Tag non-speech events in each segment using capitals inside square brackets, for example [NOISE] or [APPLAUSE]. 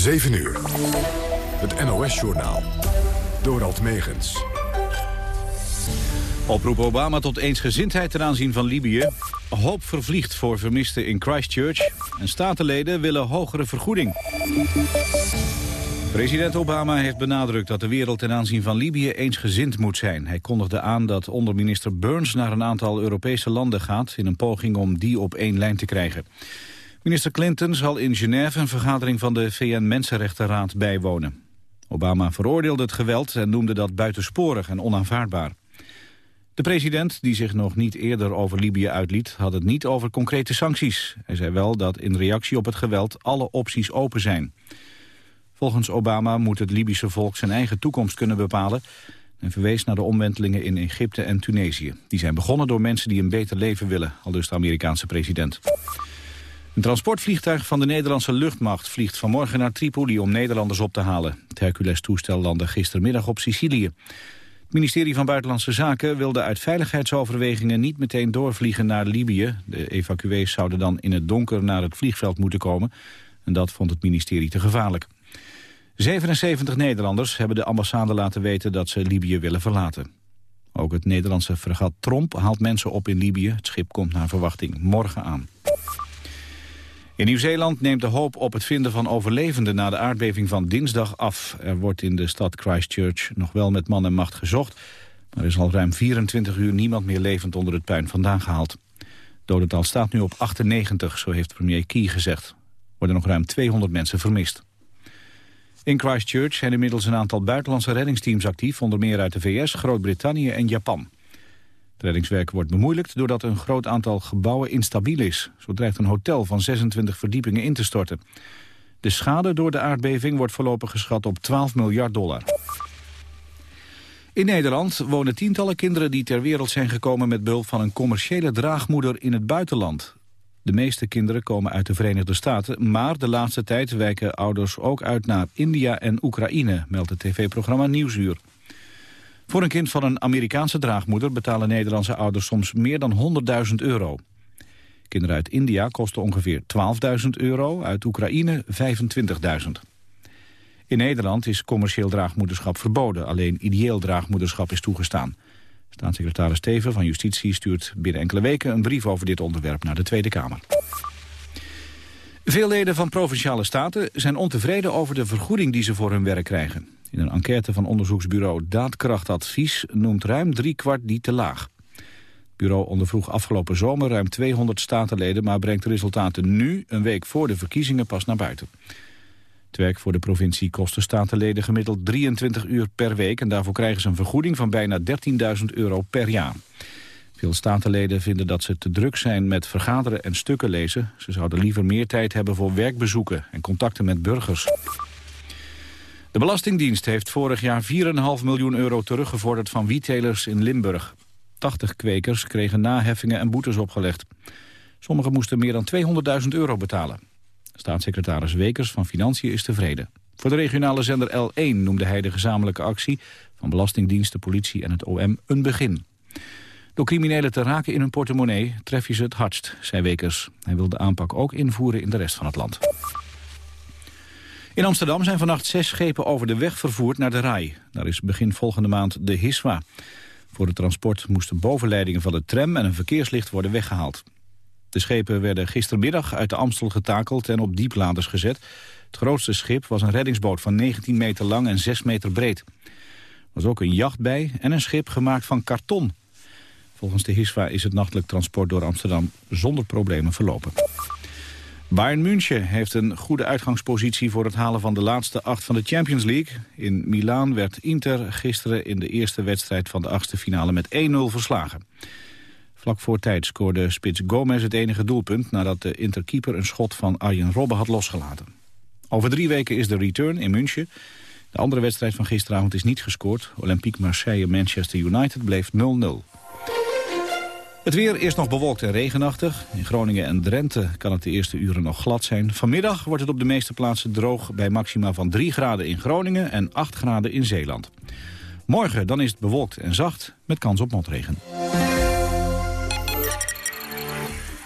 7 uur. Het NOS-journaal. Dorald Megens. Oproep Obama tot eensgezindheid ten aanzien van Libië. Hoop vervliegt voor vermisten in Christchurch. En statenleden willen hogere vergoeding. President Obama heeft benadrukt dat de wereld ten aanzien van Libië eensgezind moet zijn. Hij kondigde aan dat onderminister Burns naar een aantal Europese landen gaat... in een poging om die op één lijn te krijgen. Minister Clinton zal in Genève een vergadering van de VN-Mensenrechtenraad bijwonen. Obama veroordeelde het geweld en noemde dat buitensporig en onaanvaardbaar. De president, die zich nog niet eerder over Libië uitliet... had het niet over concrete sancties. Hij zei wel dat in reactie op het geweld alle opties open zijn. Volgens Obama moet het Libische volk zijn eigen toekomst kunnen bepalen... en verwees naar de omwentelingen in Egypte en Tunesië. Die zijn begonnen door mensen die een beter leven willen, al dus de Amerikaanse president. Een transportvliegtuig van de Nederlandse luchtmacht vliegt vanmorgen naar Tripoli om Nederlanders op te halen. Het Hercules-toestel landde gistermiddag op Sicilië. Het ministerie van Buitenlandse Zaken wilde uit veiligheidsoverwegingen niet meteen doorvliegen naar Libië. De evacuees zouden dan in het donker naar het vliegveld moeten komen. En dat vond het ministerie te gevaarlijk. 77 Nederlanders hebben de ambassade laten weten dat ze Libië willen verlaten. Ook het Nederlandse fregat Tromp haalt mensen op in Libië. Het schip komt naar verwachting morgen aan. In Nieuw-Zeeland neemt de hoop op het vinden van overlevenden na de aardbeving van dinsdag af. Er wordt in de stad Christchurch nog wel met man en macht gezocht, maar er is al ruim 24 uur niemand meer levend onder het puin vandaan gehaald. Dodental staat nu op 98, zo heeft premier Key gezegd. Er worden nog ruim 200 mensen vermist. In Christchurch zijn inmiddels een aantal buitenlandse reddingsteams actief, onder meer uit de VS, Groot-Brittannië en Japan. Het reddingswerk wordt bemoeilijkt doordat een groot aantal gebouwen instabiel is. Zo dreigt een hotel van 26 verdiepingen in te storten. De schade door de aardbeving wordt voorlopig geschat op 12 miljard dollar. In Nederland wonen tientallen kinderen die ter wereld zijn gekomen met behulp van een commerciële draagmoeder in het buitenland. De meeste kinderen komen uit de Verenigde Staten, maar de laatste tijd wijken ouders ook uit naar India en Oekraïne, meldt het tv-programma Nieuwsuur. Voor een kind van een Amerikaanse draagmoeder betalen Nederlandse ouders soms meer dan 100.000 euro. Kinderen uit India kosten ongeveer 12.000 euro, uit Oekraïne 25.000. In Nederland is commercieel draagmoederschap verboden, alleen ideeel draagmoederschap is toegestaan. Staatssecretaris Steven van Justitie stuurt binnen enkele weken een brief over dit onderwerp naar de Tweede Kamer. Veel leden van Provinciale Staten zijn ontevreden over de vergoeding die ze voor hun werk krijgen. In een enquête van onderzoeksbureau Daadkrachtadvies noemt ruim drie kwart die te laag. Het bureau ondervroeg afgelopen zomer ruim 200 statenleden... maar brengt de resultaten nu, een week voor de verkiezingen, pas naar buiten. Het werk voor de provincie kost de statenleden gemiddeld 23 uur per week... en daarvoor krijgen ze een vergoeding van bijna 13.000 euro per jaar. Veel statenleden vinden dat ze te druk zijn met vergaderen en stukken lezen. Ze zouden liever meer tijd hebben voor werkbezoeken en contacten met burgers. De Belastingdienst heeft vorig jaar 4,5 miljoen euro teruggevorderd van wiettelers in Limburg. 80 kwekers kregen naheffingen en boetes opgelegd. Sommigen moesten meer dan 200.000 euro betalen. Staatssecretaris Wekers van Financiën is tevreden. Voor de regionale zender L1 noemde hij de gezamenlijke actie... van Belastingdienst, de politie en het OM een begin. Door criminelen te raken in hun portemonnee tref je ze het hardst, zei Wekers. Hij wil de aanpak ook invoeren in de rest van het land. In Amsterdam zijn vannacht zes schepen over de weg vervoerd naar de RAI. Daar is begin volgende maand de HISWA. Voor het transport moesten bovenleidingen van de tram en een verkeerslicht worden weggehaald. De schepen werden gistermiddag uit de Amstel getakeld en op diepladers gezet. Het grootste schip was een reddingsboot van 19 meter lang en 6 meter breed. Er was ook een jacht bij en een schip gemaakt van karton. Volgens de HISWA is het nachtelijk transport door Amsterdam zonder problemen verlopen. Bayern München heeft een goede uitgangspositie voor het halen van de laatste acht van de Champions League. In Milaan werd Inter gisteren in de eerste wedstrijd van de achtste finale met 1-0 verslagen. Vlak voor tijd scoorde spits Gomez het enige doelpunt nadat de Interkeeper een schot van Arjen Robben had losgelaten. Over drie weken is de return in München. De andere wedstrijd van gisteravond is niet gescoord. Olympique Marseille-Manchester United bleef 0-0. Het weer is nog bewolkt en regenachtig. In Groningen en Drenthe kan het de eerste uren nog glad zijn. Vanmiddag wordt het op de meeste plaatsen droog... bij maxima van 3 graden in Groningen en 8 graden in Zeeland. Morgen dan is het bewolkt en zacht met kans op motregen.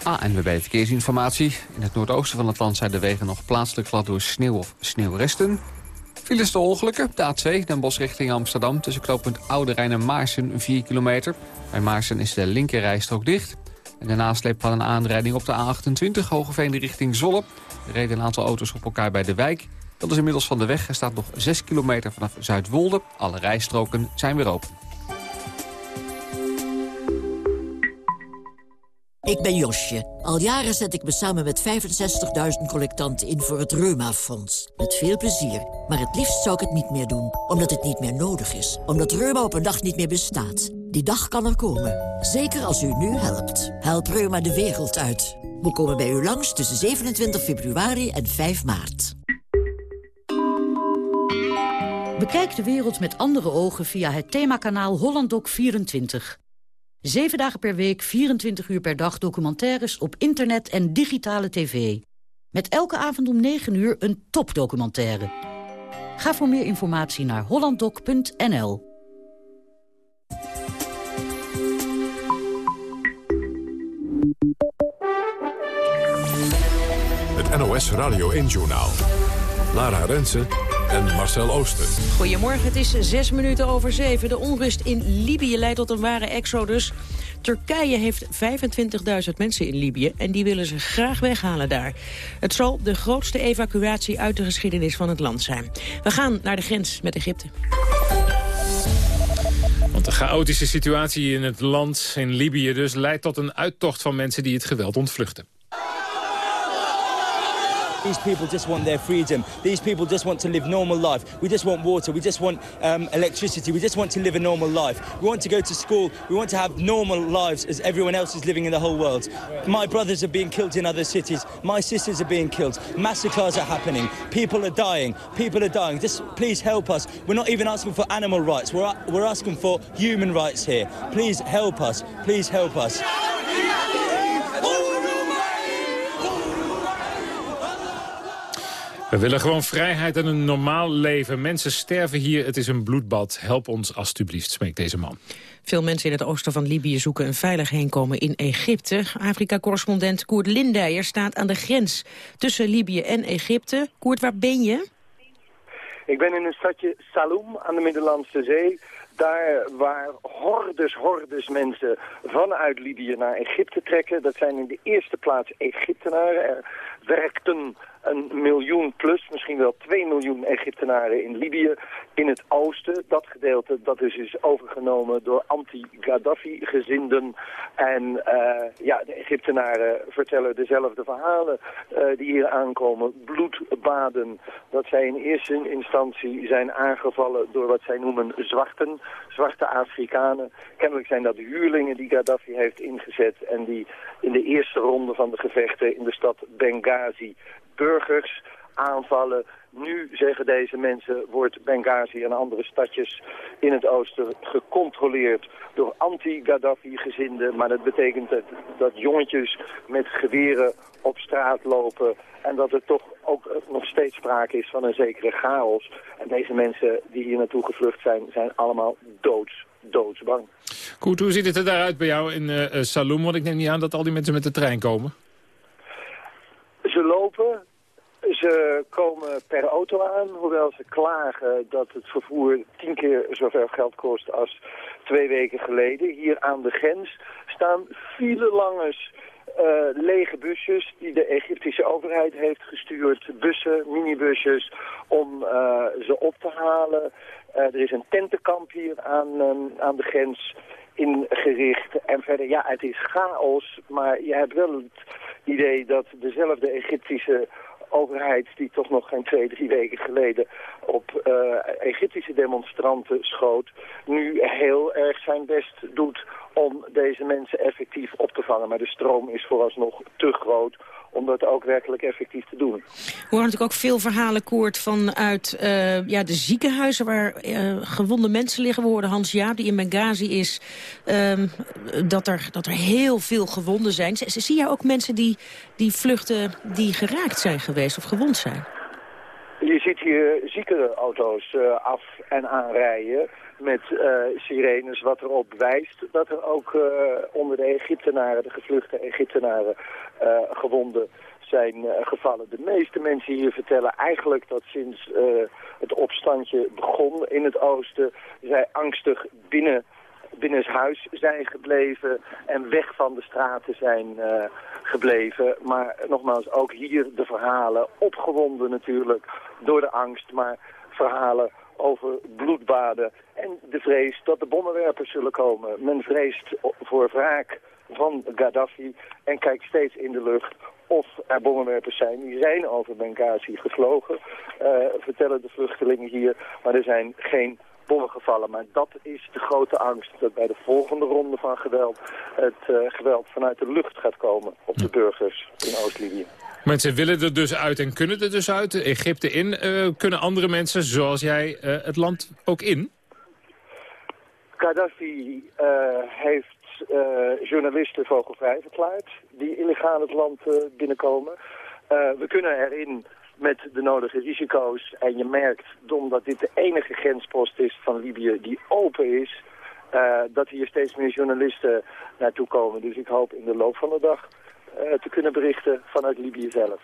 ANWB Verkeersinformatie. In het noordoosten van het land zijn de wegen nog plaatselijk glad door sneeuw of sneeuwresten. Files de ongelukken. De A2, Den Bosch richting Amsterdam. Tussen knooppunt Oude Rijn en Maarsen, 4 kilometer. Bij Maarsen is de linkerrijstrook dicht. En de nasleep van een aanrijding op de A28, Hogeveen richting Zolle. Er reden een aantal auto's op elkaar bij de wijk. Dat is inmiddels van de weg. Er staat nog 6 kilometer vanaf Zuidwolde. Alle rijstroken zijn weer open. Ik ben Josje. Al jaren zet ik me samen met 65.000 collectanten in voor het Reuma-fonds. Met veel plezier. Maar het liefst zou ik het niet meer doen. Omdat het niet meer nodig is. Omdat Reuma op een dag niet meer bestaat. Die dag kan er komen. Zeker als u nu helpt. Help Reuma de wereld uit. We komen bij u langs tussen 27 februari en 5 maart. Bekijk de wereld met andere ogen via het themakanaal HollandDoc24. Zeven dagen per week, 24 uur per dag documentaires op internet en digitale tv. Met elke avond om 9 uur een topdocumentaire. Ga voor meer informatie naar hollanddoc.nl. Het NOS Radio 1-journaal. Lara Rensen en Marcel Ooster. Goedemorgen, het is zes minuten over zeven. De onrust in Libië leidt tot een ware exodus. Turkije heeft 25.000 mensen in Libië en die willen ze graag weghalen daar. Het zal de grootste evacuatie uit de geschiedenis van het land zijn. We gaan naar de grens met Egypte. Want de chaotische situatie in het land, in Libië dus, leidt tot een uittocht van mensen die het geweld ontvluchten. These people just want their freedom. These people just want to live normal life. We just want water. We just want um, electricity. We just want to live a normal life. We want to go to school. We want to have normal lives as everyone else is living in the whole world. My brothers are being killed in other cities. My sisters are being killed. Massacres are happening. People are dying. People are dying. Just please help us. We're not even asking for animal rights. We're, we're asking for human rights here. Please help us. Please help us. We willen gewoon vrijheid en een normaal leven. Mensen sterven hier, het is een bloedbad. Help ons alstublieft, smeekt deze man. Veel mensen in het oosten van Libië zoeken een veilig heenkomen in Egypte. Afrika-correspondent Koert Lindijer staat aan de grens tussen Libië en Egypte. Koert, waar ben je? Ik ben in een stadje Saloum aan de Middellandse Zee. Daar waar hordes, hordes mensen vanuit Libië naar Egypte trekken. Dat zijn in de eerste plaats Egyptenaren. Er werkten een miljoen plus, misschien wel 2 miljoen Egyptenaren in Libië. In het oosten, dat gedeelte dat is, is overgenomen door anti-Gaddafi-gezinden. En uh, ja, de Egyptenaren vertellen dezelfde verhalen uh, die hier aankomen. Bloedbaden, dat zij in eerste instantie zijn aangevallen door wat zij noemen zwarten, zwarte Afrikanen. Kennelijk zijn dat huurlingen die Gaddafi heeft ingezet en die in de eerste ronde van de gevechten in de stad Benghazi burgers aanvallen. Nu, zeggen deze mensen, wordt Benghazi en andere stadjes in het oosten gecontroleerd door anti-Gaddafi-gezinden. Maar dat betekent dat, dat jongetjes met geweren op straat lopen en dat er toch ook nog steeds sprake is van een zekere chaos. En deze mensen die hier naartoe gevlucht zijn, zijn allemaal doods, doodsbang. Goed, hoe ziet het er daaruit bij jou in uh? Want ik neem niet aan dat al die mensen met de trein komen. Ze lopen, ze komen per auto aan, hoewel ze klagen dat het vervoer tien keer zoveel geld kost als twee weken geleden. Hier aan de grens staan file langes uh, lege busjes die de Egyptische overheid heeft gestuurd. Bussen, minibusjes, om uh, ze op te halen. Uh, er is een tentenkamp hier aan, aan de grens ingericht. En verder, ja, het is chaos, maar je hebt wel het idee dat dezelfde Egyptische overheid die toch nog geen twee, drie weken geleden op uh, Egyptische demonstranten schoot, nu heel erg zijn best doet om deze mensen effectief op te vangen. Maar de stroom is vooralsnog te groot om dat ook werkelijk effectief te doen. We horen natuurlijk ook veel verhalen, Koert, vanuit uh, ja, de ziekenhuizen waar uh, gewonde mensen liggen. We hoorden Hans Jaap, die in Benghazi is, um, dat, er, dat er heel veel gewonden zijn. Zie jij ook mensen die, die vluchten die geraakt zijn geweest of gewond zijn? Je ziet hier ziekenauto's uh, af en aanrijden met uh, sirenes, wat erop wijst dat er ook uh, onder de Egyptenaren, de gevluchte Egyptenaren, gewonden zijn gevallen. De meeste mensen hier vertellen eigenlijk dat sinds het opstandje begon in het oosten, zij angstig binnen huis zijn gebleven en weg van de straten zijn gebleven. Maar nogmaals, ook hier de verhalen, opgewonden natuurlijk door de angst, maar verhalen over bloedbaden en de vrees dat de bommenwerpers zullen komen. Men vreest voor wraak van Gaddafi en kijkt steeds in de lucht of er bommenwerpers zijn. Die zijn over Benghazi gevlogen, uh, vertellen de vluchtelingen hier, maar er zijn geen bommen gevallen. Maar dat is de grote angst, dat bij de volgende ronde van geweld het uh, geweld vanuit de lucht gaat komen op de burgers in Oost-Libië. Mensen willen er dus uit en kunnen er dus uit. Egypte in. Uh, kunnen andere mensen, zoals jij, het land ook in? Gaddafi heeft journalisten vogelvrij verklaard... die illegaal het land binnenkomen. we kunnen erin met de nodige risico's. En je merkt, omdat dit de enige grenspost is van Libië die open is... Dat hier steeds meer journalisten naartoe komen. Dus ik hoop in de loop van de dag te kunnen berichten vanuit Libië zelf.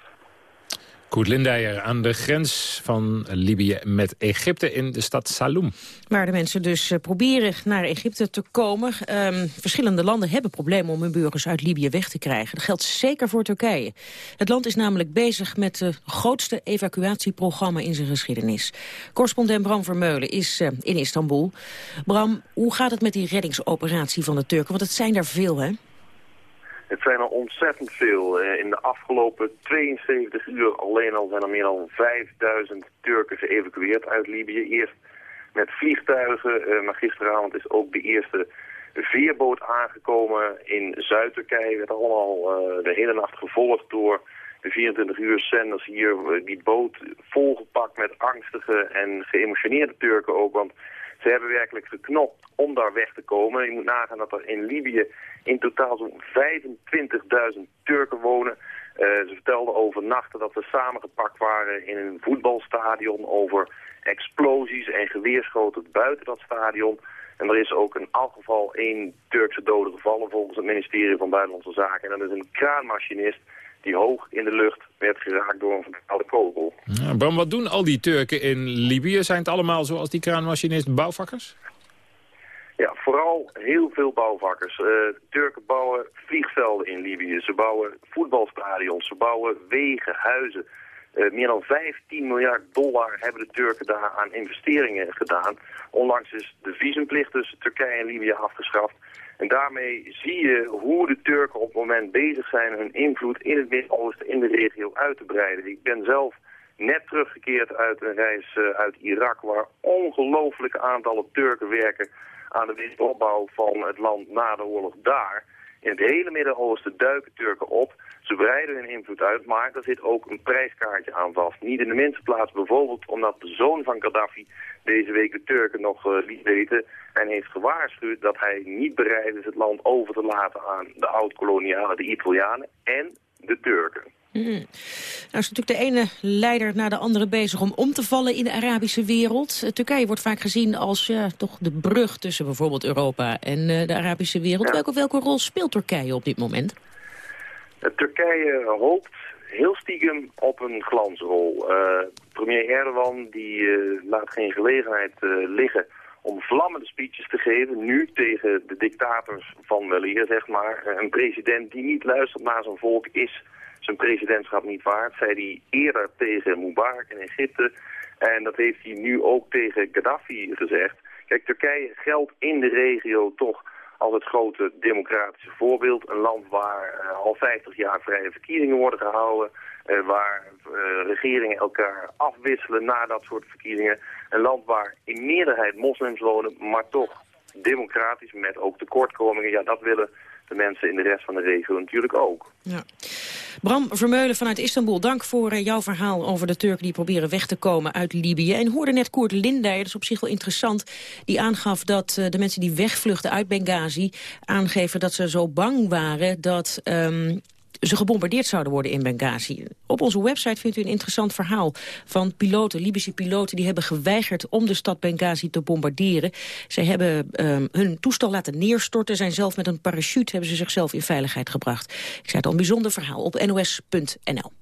Koert Lindijer aan de grens van Libië met Egypte in de stad Saloum. Waar de mensen dus eh, proberen naar Egypte te komen. Um, verschillende landen hebben problemen om hun burgers uit Libië weg te krijgen. Dat geldt zeker voor Turkije. Het land is namelijk bezig met het grootste evacuatieprogramma in zijn geschiedenis. Correspondent Bram Vermeulen is uh, in Istanbul. Bram, hoe gaat het met die reddingsoperatie van de Turken? Want het zijn er veel, hè? Het zijn er ontzettend veel. Eh, in de afgelopen 72 uur alleen al zijn er meer dan 5000 Turken geëvacueerd uit Libië. Eerst met vliegtuigen, eh, maar gisteravond is ook de eerste veerboot aangekomen in Zuid-Turkije. Werd allemaal uh, de hele nacht gevolgd door de 24 uur zenders hier. Die boot volgepakt met angstige en geëmotioneerde Turken ook, want ze hebben werkelijk geknopt om daar weg te komen. Je moet nagaan dat er in Libië in totaal zo'n 25.000 Turken wonen. Uh, ze vertelden over nachten dat ze samengepakt waren in een voetbalstadion... over explosies en geweerschoten buiten dat stadion. En er is ook in elk geval één Turkse dode gevallen volgens het ministerie van Buitenlandse Zaken. En dat is een kraanmachinist die hoog in de lucht werd geraakt door een verdwaalde kogel. Bram, wat doen al die Turken in Libië? Zijn het allemaal zoals die kraanmachinist bouwvakkers? Ja, vooral heel veel bouwvakkers. Uh, Turken bouwen vliegvelden in Libië. Ze bouwen voetbalstadions. Ze bouwen wegen, huizen. Uh, meer dan 15 miljard dollar hebben de Turken daar aan investeringen gedaan. Onlangs is de visumplicht tussen Turkije en Libië afgeschaft. En daarmee zie je hoe de Turken op het moment bezig zijn hun invloed in het Midden-Oosten, in de regio uit te breiden. Ik ben zelf net teruggekeerd uit een reis uh, uit Irak waar ongelooflijke aantallen Turken werken aan de wederopbouw van het land na de oorlog daar. In het hele Midden-Oosten duiken Turken op. Ze breiden hun invloed uit, maar er zit ook een prijskaartje aan vast. Niet in de minste plaats bijvoorbeeld omdat de zoon van Gaddafi deze week de Turken nog uh, liet weten... en heeft gewaarschuwd dat hij niet bereid is het land over te laten aan de oud-kolonialen, de Italianen en de Turken. Mm. Nou is natuurlijk de ene leider na de andere bezig om om te vallen in de Arabische wereld. Eh, Turkije wordt vaak gezien als ja, toch de brug tussen bijvoorbeeld Europa en uh, de Arabische wereld. Ja. Welke, welke rol speelt Turkije op dit moment? Uh, Turkije hoopt heel stiekem op een glansrol. premier Erdogan die laat geen gelegenheid liggen om vlammende speeches te geven, nu tegen de dictators van weleer, zeg maar. Een president die niet luistert naar zijn volk is zijn presidentschap niet waard. Zei hij eerder tegen Mubarak in Egypte. En dat heeft hij nu ook tegen Gaddafi gezegd. Kijk, Turkije geldt in de regio toch als het grote democratische voorbeeld. Een land waar uh, al 50 jaar vrije verkiezingen worden gehouden. Uh, waar uh, regeringen elkaar afwisselen na dat soort verkiezingen. Een land waar in meerderheid moslims wonen, maar toch democratisch met ook tekortkomingen. Ja, dat willen de mensen in de rest van de regio natuurlijk ook. Ja. Bram Vermeulen vanuit Istanbul, dank voor uh, jouw verhaal over de Turken die proberen weg te komen uit Libië. En hoorde net Koert Lindij, dat is op zich wel interessant, die aangaf dat uh, de mensen die wegvluchten uit Benghazi aangeven dat ze zo bang waren dat... Um, ze gebombardeerd zouden worden in Benghazi. Op onze website vindt u een interessant verhaal van piloten, Libische piloten... die hebben geweigerd om de stad Benghazi te bombarderen. Ze hebben um, hun toestel laten neerstorten, zijn zelf met een parachute... hebben ze zichzelf in veiligheid gebracht. Ik zei het al, een bijzonder verhaal op nos.nl.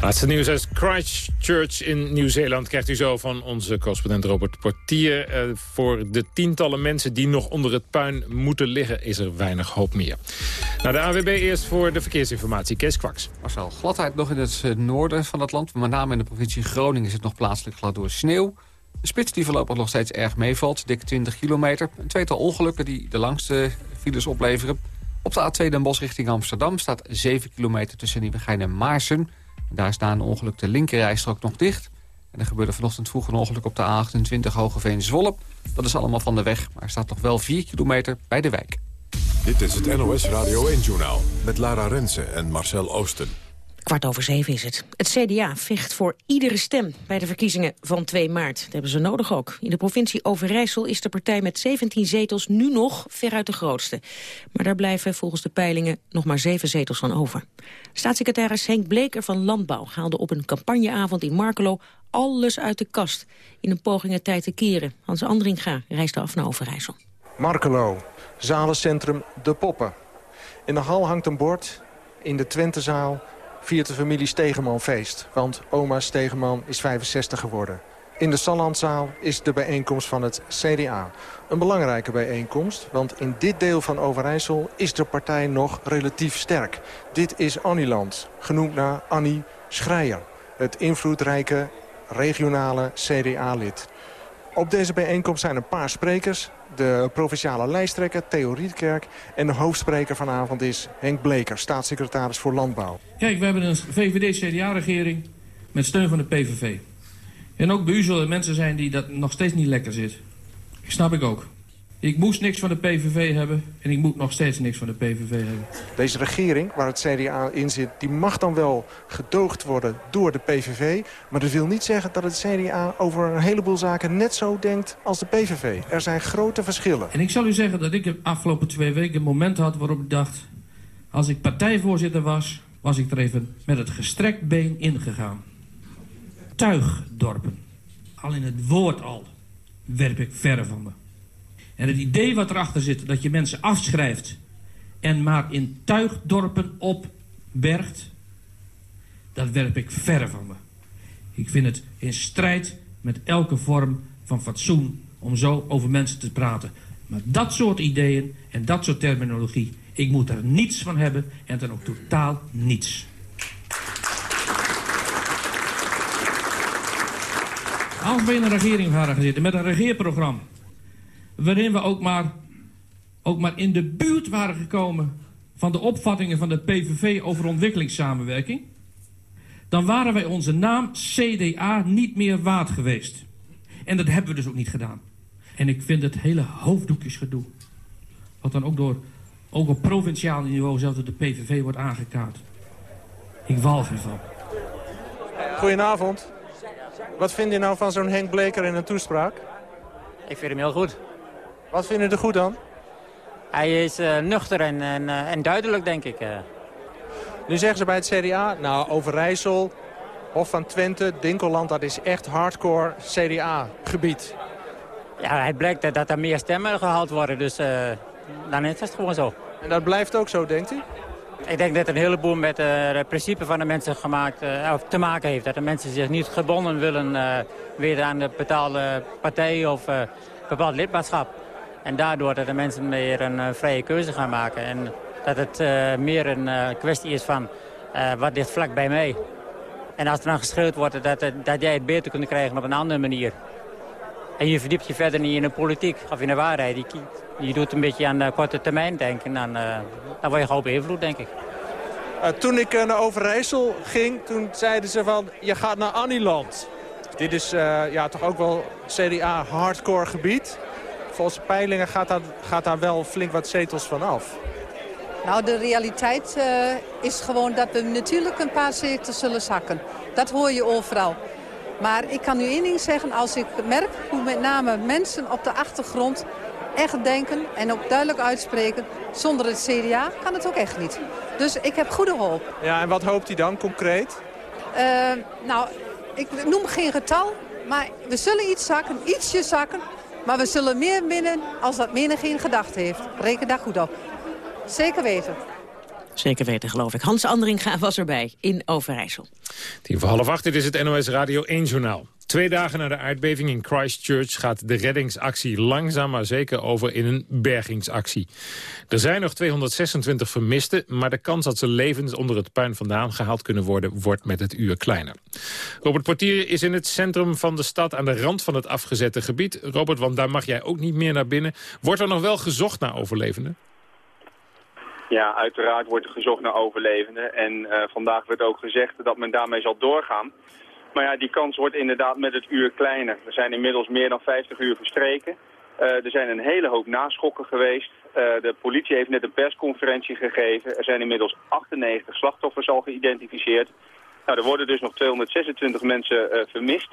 Laatste nieuws uit Christchurch in Nieuw-Zeeland krijgt u zo van onze correspondent Robert Portier. Uh, voor de tientallen mensen die nog onder het puin moeten liggen is er weinig hoop meer. Nou, de AWB eerst voor de verkeersinformatie. Kees Kwaks. Marcel, gladheid nog in het eh, noorden van het land. Met name in de provincie Groningen is het nog plaatselijk glad door sneeuw. De spits die voorlopig nog steeds erg meevalt, dik 20 kilometer. Een tweetal ongelukken die de langste files opleveren. Op de A2 Den Bosch richting Amsterdam staat 7 kilometer tussen Nieuwegein en Maarsen... Daar is na een ongeluk de linkerrijstrook nog dicht. En er gebeurde vanochtend vroeg een ongeluk op de A28 Hogeveen-Zwolle. Dat is allemaal van de weg, maar staat nog wel 4 kilometer bij de wijk. Dit is het NOS Radio 1-journaal met Lara Rensen en Marcel Oosten. Kwart over zeven is het. Het CDA vecht voor iedere stem bij de verkiezingen van 2 maart. Dat hebben ze nodig ook. In de provincie Overijssel is de partij met 17 zetels nu nog veruit de grootste. Maar daar blijven volgens de peilingen nog maar zeven zetels van over. Staatssecretaris Henk Bleker van Landbouw haalde op een campagneavond in Markelo alles uit de kast. In een poging het tijd te keren. Hans Andringa reisde af naar Overijssel. Markelo, zalencentrum De Poppen. In de hal hangt een bord. In de Twentezaal viert de familie Stegeman feest. Want oma Stegeman is 65 geworden. In de Sallandzaal is de bijeenkomst van het CDA. Een belangrijke bijeenkomst, want in dit deel van Overijssel is de partij nog relatief sterk. Dit is Annieland, genoemd naar Annie Schreier. Het invloedrijke regionale CDA-lid. Op deze bijeenkomst zijn een paar sprekers. De provinciale lijsttrekker Theo Rietkerk. En de hoofdspreker vanavond is Henk Bleker, staatssecretaris voor Landbouw. Kijk, we hebben een VVD-CDA-regering met steun van de PVV. En ook bij u zullen mensen zijn die dat nog steeds niet lekker zit. Snap ik ook. Ik moest niks van de PVV hebben en ik moet nog steeds niks van de PVV hebben. Deze regering, waar het CDA in zit, die mag dan wel gedoogd worden door de PVV. Maar dat wil niet zeggen dat het CDA over een heleboel zaken net zo denkt als de PVV. Er zijn grote verschillen. En ik zal u zeggen dat ik de afgelopen twee weken een moment had waarop ik dacht... als ik partijvoorzitter was, was ik er even met het gestrekt been ingegaan. Tuigdorpen. Al in het woord al werp ik verre van me. En het idee wat erachter zit, dat je mensen afschrijft... en maar in tuigdorpen opbergt... dat werp ik verre van me. Ik vind het in strijd met elke vorm van fatsoen... om zo over mensen te praten. Maar dat soort ideeën en dat soort terminologie... ik moet er niets van hebben en dan ook totaal niets. Als in een regering waren zitten met een regeerprogramma waarin we ook maar, ook maar in de buurt waren gekomen van de opvattingen van de PVV over ontwikkelingssamenwerking, dan waren wij onze naam CDA niet meer waard geweest. En dat hebben we dus ook niet gedaan. En ik vind het hele hoofddoekjesgedoe, wat dan ook, door, ook op provinciaal niveau zelfs door de PVV wordt aangekaart. Ik walg ervan. Goedenavond. Wat vind je nou van zo'n Henk Bleker in een toespraak? Ik vind hem heel goed. Wat vind je er goed dan? Hij is uh, nuchter en, en, uh, en, duidelijk, denk ik. Uh. Nu zeggen ze bij het CDA, nou, Overijssel, Hof van Twente, Dinkelland... dat is echt hardcore CDA-gebied. Ja, het blijkt dat er meer stemmen gehaald worden, dus dan is het gewoon zo. En dat blijft ook zo, denkt u? Ik denk dat een heleboel met het principe van de mensen gemaakt, of te maken heeft. Dat de mensen zich niet gebonden willen weer aan de betaalde partij of bepaald lidmaatschap. En daardoor dat de mensen meer een uh, vrije keuze gaan maken. En dat het uh, meer een uh, kwestie is van wat ligt vlak bij mij. En als er dan geschreeuwd wordt dat, dat jij het beter kunt krijgen op een andere manier. En je verdiept je verder niet in de politiek of in de waarheid. Je, doet een beetje aan de korte termijn denken. Dan, dan word je gewoon beïnvloed, denk ik. toen ik naar Overijssel ging, toen zeiden ze van, je gaat naar Annieland. Dit is ja, toch ook wel CDA hardcore gebied volgens de peilingen gaat daar, gaat daar wel flink wat zetels van af. Nou, de realiteit uh, is gewoon dat we natuurlijk een paar zetels zullen zakken. Dat hoor je overal. Maar ik kan u één ding zeggen, als ik merk hoe met name mensen op de achtergrond echt denken en ook duidelijk uitspreken. Zonder het CDA kan het ook echt niet. Dus ik heb goede hoop. Ja, en wat hoopt hij dan concreet? Uh, nou, ik noem geen getal, maar we zullen iets zakken, ietsje zakken. Maar we zullen meer winnen als dat menigeen gedacht heeft. Reken daar goed op. Zeker weten. Zeker weten, geloof ik. Hans Andringa was erbij in Overijssel. Tien voor half acht, dit is het NOS Radio 1 Journaal. Twee dagen na de aardbeving in Christchurch gaat de reddingsactie langzaam maar zeker over in een bergingsactie. Er zijn nog 226 vermisten, maar de kans dat ze levend onder het puin vandaan gehaald kunnen worden, wordt met het uur kleiner. Robert Portier is in het centrum van de stad aan de rand van het afgezette gebied. Robert, want daar mag jij ook niet meer naar binnen. Wordt er nog wel gezocht naar overlevenden? Ja, uiteraard wordt er gezocht naar overlevenden. En uh, vandaag werd ook gezegd dat men daarmee zal doorgaan. Maar ja, die kans wordt inderdaad met het uur kleiner. Er zijn inmiddels meer dan 50 uur verstreken. Uh, er zijn een hele hoop naschokken geweest. Uh, de politie heeft net een persconferentie gegeven. Er zijn inmiddels 98 slachtoffers al geïdentificeerd. Nou, er worden dus nog 226 mensen uh, vermist.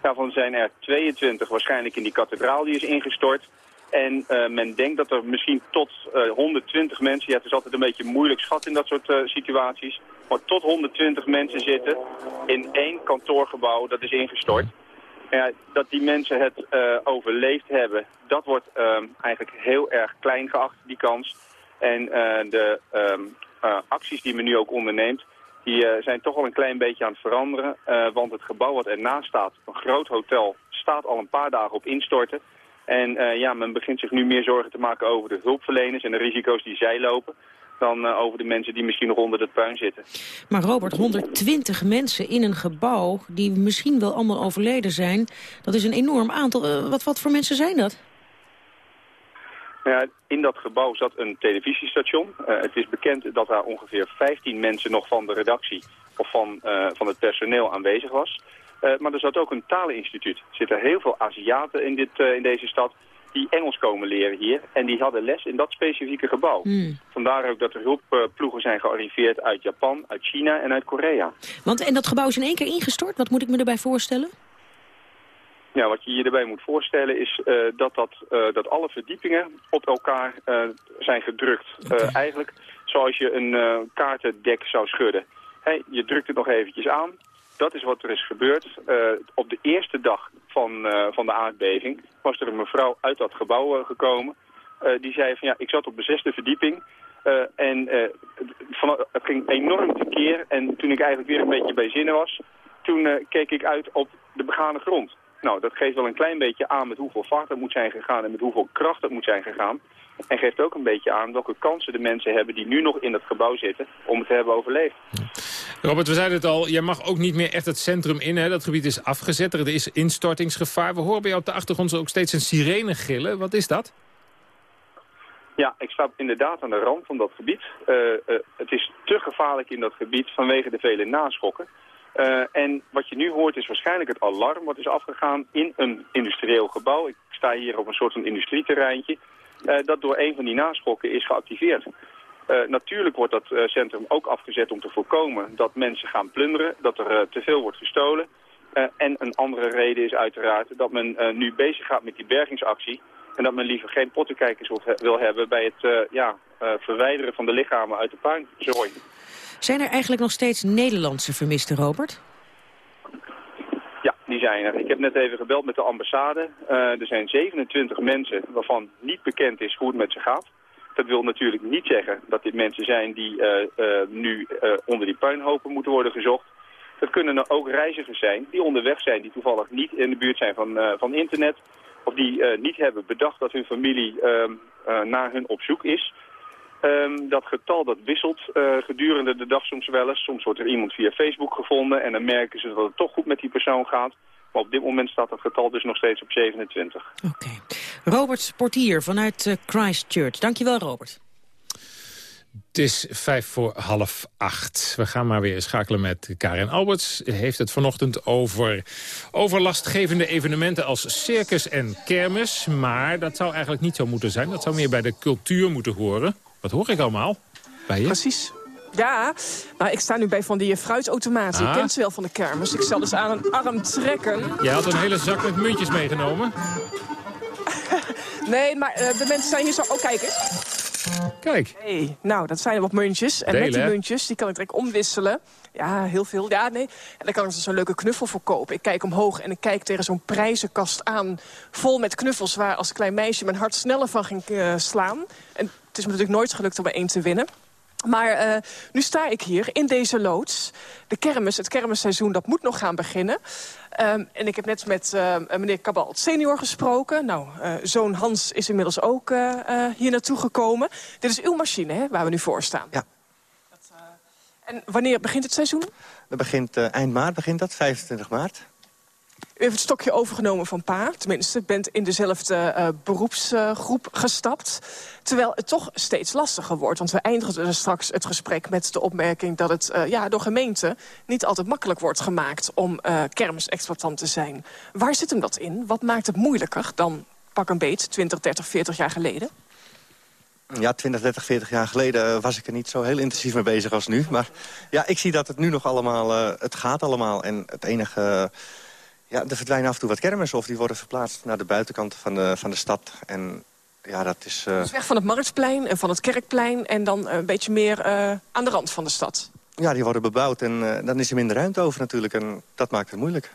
Daarvan zijn er 22 waarschijnlijk in die kathedraal die is ingestort. En uh, men denkt dat er misschien tot uh, 120 mensen, ja het is altijd een beetje moeilijk schat in dat soort uh, situaties, maar tot 120 mensen zitten in één kantoorgebouw dat is ingestort. Ja, dat die mensen het overleefd hebben, dat wordt eigenlijk heel erg klein geacht, die kans. En de um, acties die men nu ook onderneemt, die zijn toch al een klein beetje aan het veranderen. want het gebouw wat ernaast staat, een groot hotel, staat al een paar dagen op instorten. En uh, ja, men begint zich nu meer zorgen te maken over de hulpverleners en de risico's die zij lopen dan uh, over de mensen die misschien nog onder het puin zitten. Maar Robert, 120 mensen in een gebouw die misschien wel allemaal overleden zijn, dat is een enorm aantal. Uh, wat, wat voor mensen zijn dat? Ja, in dat gebouw zat een televisiestation. het is bekend dat daar ongeveer 15 mensen nog van de redactie of van, van het personeel aanwezig was. Uh, maar er zat ook een taleninstituut. Er zitten heel veel Aziaten in, dit, uh, in deze stad die Engels komen leren hier. En die hadden les in dat specifieke gebouw. Hmm. Vandaar ook dat er hulpploegen zijn gearriveerd uit Japan, uit China en uit Korea. Want en dat gebouw is in één keer ingestort? Wat moet ik me erbij voorstellen? Ja, wat je je erbij moet voorstellen is uh, dat, dat, dat alle verdiepingen op elkaar zijn gedrukt. Okay. eigenlijk zoals je een kaartendek zou schudden. Hey, je drukt het nog eventjes aan, dat is wat er is gebeurd. Uh, op de eerste dag van, uh, van de aardbeving was er een mevrouw uit dat gebouw uh, gekomen. die zei van ja, ik zat op de zesde verdieping. en van, het ging enorm tekeer. En toen ik eigenlijk weer een beetje bij zinnen was, toen keek ik uit op de begane grond. Nou, dat geeft wel een klein beetje aan met hoeveel vaart er moet zijn gegaan en met hoeveel kracht het moet zijn gegaan. En geeft ook een beetje aan welke kansen de mensen hebben die nu nog in het gebouw zitten om het te hebben overleefd. Robert, we zeiden het al, jij mag ook niet meer echt het centrum in. Hè? Dat gebied is afgezet, er is instortingsgevaar. We horen bij jou op de achtergrond ook steeds een sirene gillen. Wat is dat? Ja, ik sta inderdaad aan de rand van dat gebied. Uh, uh, het is te gevaarlijk in dat gebied vanwege de vele naschokken. Uh, en wat je nu hoort is waarschijnlijk het alarm wat is afgegaan in een industrieel gebouw. Ik sta hier op een soort van industrieterreintje. dat door een van die naschokken is geactiveerd. Uh, natuurlijk wordt dat uh, centrum ook afgezet om te voorkomen dat mensen gaan plunderen, dat er uh, te veel wordt gestolen. en een andere reden is uiteraard dat men nu bezig gaat met die bergingsactie en dat men liever geen pottenkijkers wil, wil hebben bij het ja, verwijderen van de lichamen uit de puinzooi. Zijn er eigenlijk nog steeds Nederlandse vermisten, Robert? Ja, die zijn er. Ik heb net even gebeld met de ambassade. er zijn 27 mensen waarvan niet bekend is hoe het met ze gaat. Dat wil natuurlijk niet zeggen dat dit mensen zijn die uh, uh, nu uh, onder die puinhopen moeten worden gezocht. Dat kunnen ook reizigers zijn die onderweg zijn, die toevallig niet in de buurt zijn van, van internet. Of die niet hebben bedacht dat hun familie ehm, naar hun op zoek is. Um, dat getal dat wisselt gedurende de dag soms wel eens. Soms wordt er iemand via Facebook gevonden en dan merken ze dat het toch goed met die persoon gaat. Maar op dit moment staat het getal dus nog steeds op 27. Oké. Robert Portier vanuit uh, Christchurch. Dankjewel, Robert. Het is vijf voor half acht. We gaan maar weer schakelen met Karin Alberts. Heeft het vanochtend over overlastgevende evenementen als circus en kermis. Maar dat zou eigenlijk niet zo moeten zijn. Dat zou meer bij de cultuur moeten horen. Wat hoor ik allemaal? Bij je? Precies. Ja, nou, ik sta nu bij van die fruitautomaten. Ah. Je kent ze wel van de kermis. Ik zal dus aan een arm trekken. Je had een hele zak met muntjes meegenomen. Nee, maar uh, de mensen zijn hier zo... Oh, kijk eens. Kijk. Hey, nou, dat zijn wat muntjes. En met die hè? muntjes, die kan ik direct omwisselen. Ja, heel veel. Ja, nee. En dan kan ik er zo'n leuke knuffel voor kopen. Ik kijk omhoog en ik kijk tegen zo'n prijzenkast aan... vol met knuffels waar als klein meisje mijn hart sneller van ging eh, slaan. En het is me natuurlijk nooit gelukt om er één te winnen. Maar eh, nu sta ik hier in deze loods. De kermis, het kermisseizoen, dat moet nog gaan beginnen. Ehm, en ik heb net met eh, meneer Kabalt senior gesproken. Nou, eh, zoon Hans is inmiddels ook hier naartoe gekomen. Dit is uw machine, hè, waar we nu voor staan. Ja. En wanneer begint het seizoen? Dat begint eind maart, begint dat, 25 maart. U heeft het stokje overgenomen van pa. Tenminste, bent in dezelfde eh, beroepsgroep gestapt. Terwijl het toch steeds lastiger wordt. Want we eindigen straks het gesprek met de opmerking... dat het eh, ja, door gemeenten niet altijd makkelijk wordt gemaakt... om eh kermisexploitant te zijn. Waar zit hem dat in? Wat maakt het moeilijker dan pak een beet 20, 30, 40 jaar geleden? Ja, 20, 30, 40 jaar geleden eh, was ik er niet zo heel intensief mee bezig als nu. Maar ja, ik zie dat het nu nog allemaal, eh, het gaat allemaal. En het enige, eh, ja, er verdwijnen af en toe wat kermissen... of die worden verplaatst naar de buitenkant van de, van de stad. En ja, dat is... eh, Dus weg van het Marktplein en van het Kerkplein... en dan een beetje meer eh, aan de rand van de stad. ja, die worden bebouwd en eh, dan is er minder ruimte over natuurlijk. En dat maakt het moeilijk.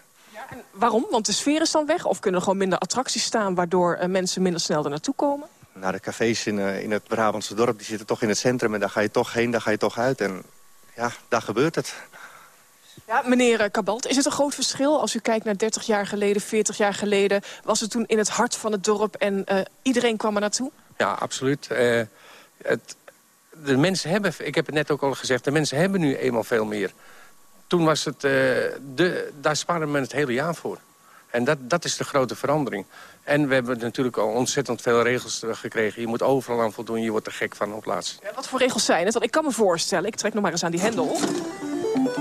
Waarom? Want de sfeer is dan weg? Of kunnen er gewoon minder attracties staan... waardoor eh, mensen minder snel er naartoe komen? Nou, de cafés in, eh, in het Brabantse dorp die zitten toch in het centrum... en daar ga je toch heen, daar ga je toch uit. En ja, daar gebeurt het. Ja, meneer eh, Kabalt, is het een groot verschil als u kijkt naar 30 jaar geleden, 40 jaar geleden? Was het toen in het hart van het dorp en eh, iedereen kwam er naartoe? Ja, absoluut. Eh, het, de mensen hebben, ik heb het net ook al gezegd, de mensen hebben nu eenmaal veel meer. Toen was het, de, daar spaarde men het hele jaar voor. En dat, dat is de grote verandering. En we hebben natuurlijk al ontzettend veel regels gekregen. Je moet overal aan voldoen, je wordt er gek van op laatst. Ja, wat voor regels zijn het? Want ik kan me voorstellen, ik trek nog maar eens aan die hendel.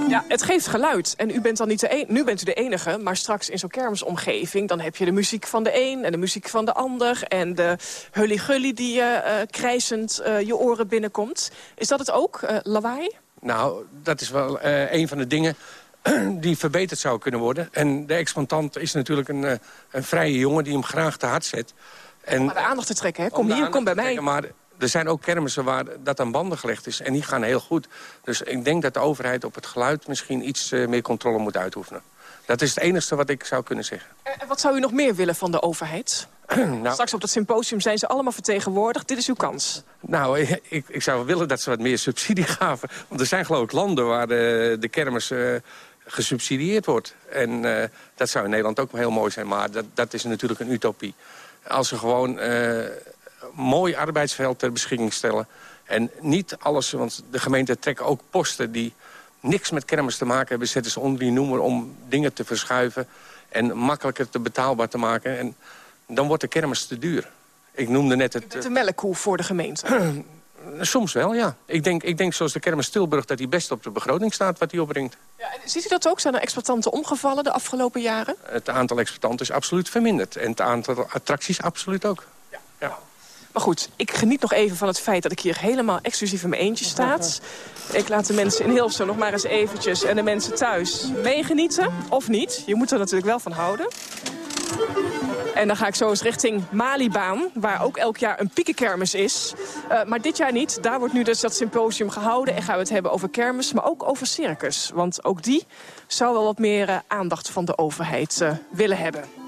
Ja, het geeft geluid. En u bent dan niet de enige, nu bent u de enige, maar straks in zo'n kermisomgeving... dan heb je de muziek van de een en de muziek van de ander... en de hully-gully die je eh krijsend eh, je oren binnenkomt. Is dat het ook, eh, lawaai? Nou, dat is wel een van de dingen [CLEARS THROAT] die verbeterd zou kunnen worden. En de exploitant is natuurlijk een, een vrije jongen die hem graag te hard zet. En, Maar de aandacht te trekken, hè? om Kom hier, kom bij mij. trekken, Maar er zijn ook kermissen waar dat aan banden gelegd is. En die gaan heel goed. Dus ik denk dat de overheid op het geluid misschien iets eh, meer controle moet uitoefenen. Dat is het enige wat ik zou kunnen zeggen. En wat zou u nog meer willen van de overheid? [CLEARS THROAT] nou, Straks op dat symposium zijn ze allemaal vertegenwoordigd. Dit is uw kans. Nou, [LAUGHS] ik, ik zou willen dat ze wat meer subsidie [LAUGHS] gaven. Want er zijn geloof ik landen waar de, de kermis eh, gesubsidieerd wordt. En eh, dat zou in Nederland ook heel mooi zijn. Maar dat, dat is natuurlijk een utopie. Als ze gewoon eh, mooi arbeidsveld ter beschikking stellen... en niet alles, want de gemeenten trekken ook posten... die niks met kermis te maken hebben, zetten ze onder die noemer... om dingen te verschuiven en makkelijker te betaalbaar te maken. En dan wordt de kermis te duur. Ik noemde net het... Het een melkkoe voor de gemeente. [CLEARS THROAT] Soms wel, ja. Ik denk, ik denk zoals de kermis Tilburg dat hij best op de begroting staat wat hij opbrengt. Ja, en ziet u dat ook? Zijn er exploitanten omgevallen de afgelopen jaren? Het aantal exploitanten is absoluut verminderd. En het aantal attracties absoluut ook. Maar goed, ik geniet nog even van het feit dat ik hier helemaal exclusief in mijn eentje sta. Ik laat de mensen in Hilversum nog maar eens eventjes en de mensen thuis meegenieten. Of niet, je moet er natuurlijk wel van houden. En dan ga ik zo eens richting Malibaan, waar ook elk jaar een piekenkermis is. Eh, maar dit jaar niet. Daar wordt nu dus dat symposium gehouden. En gaan we het hebben over kermis, maar ook over circus. Want ook die zou wel wat meer eh, aandacht van de overheid eh, willen hebben.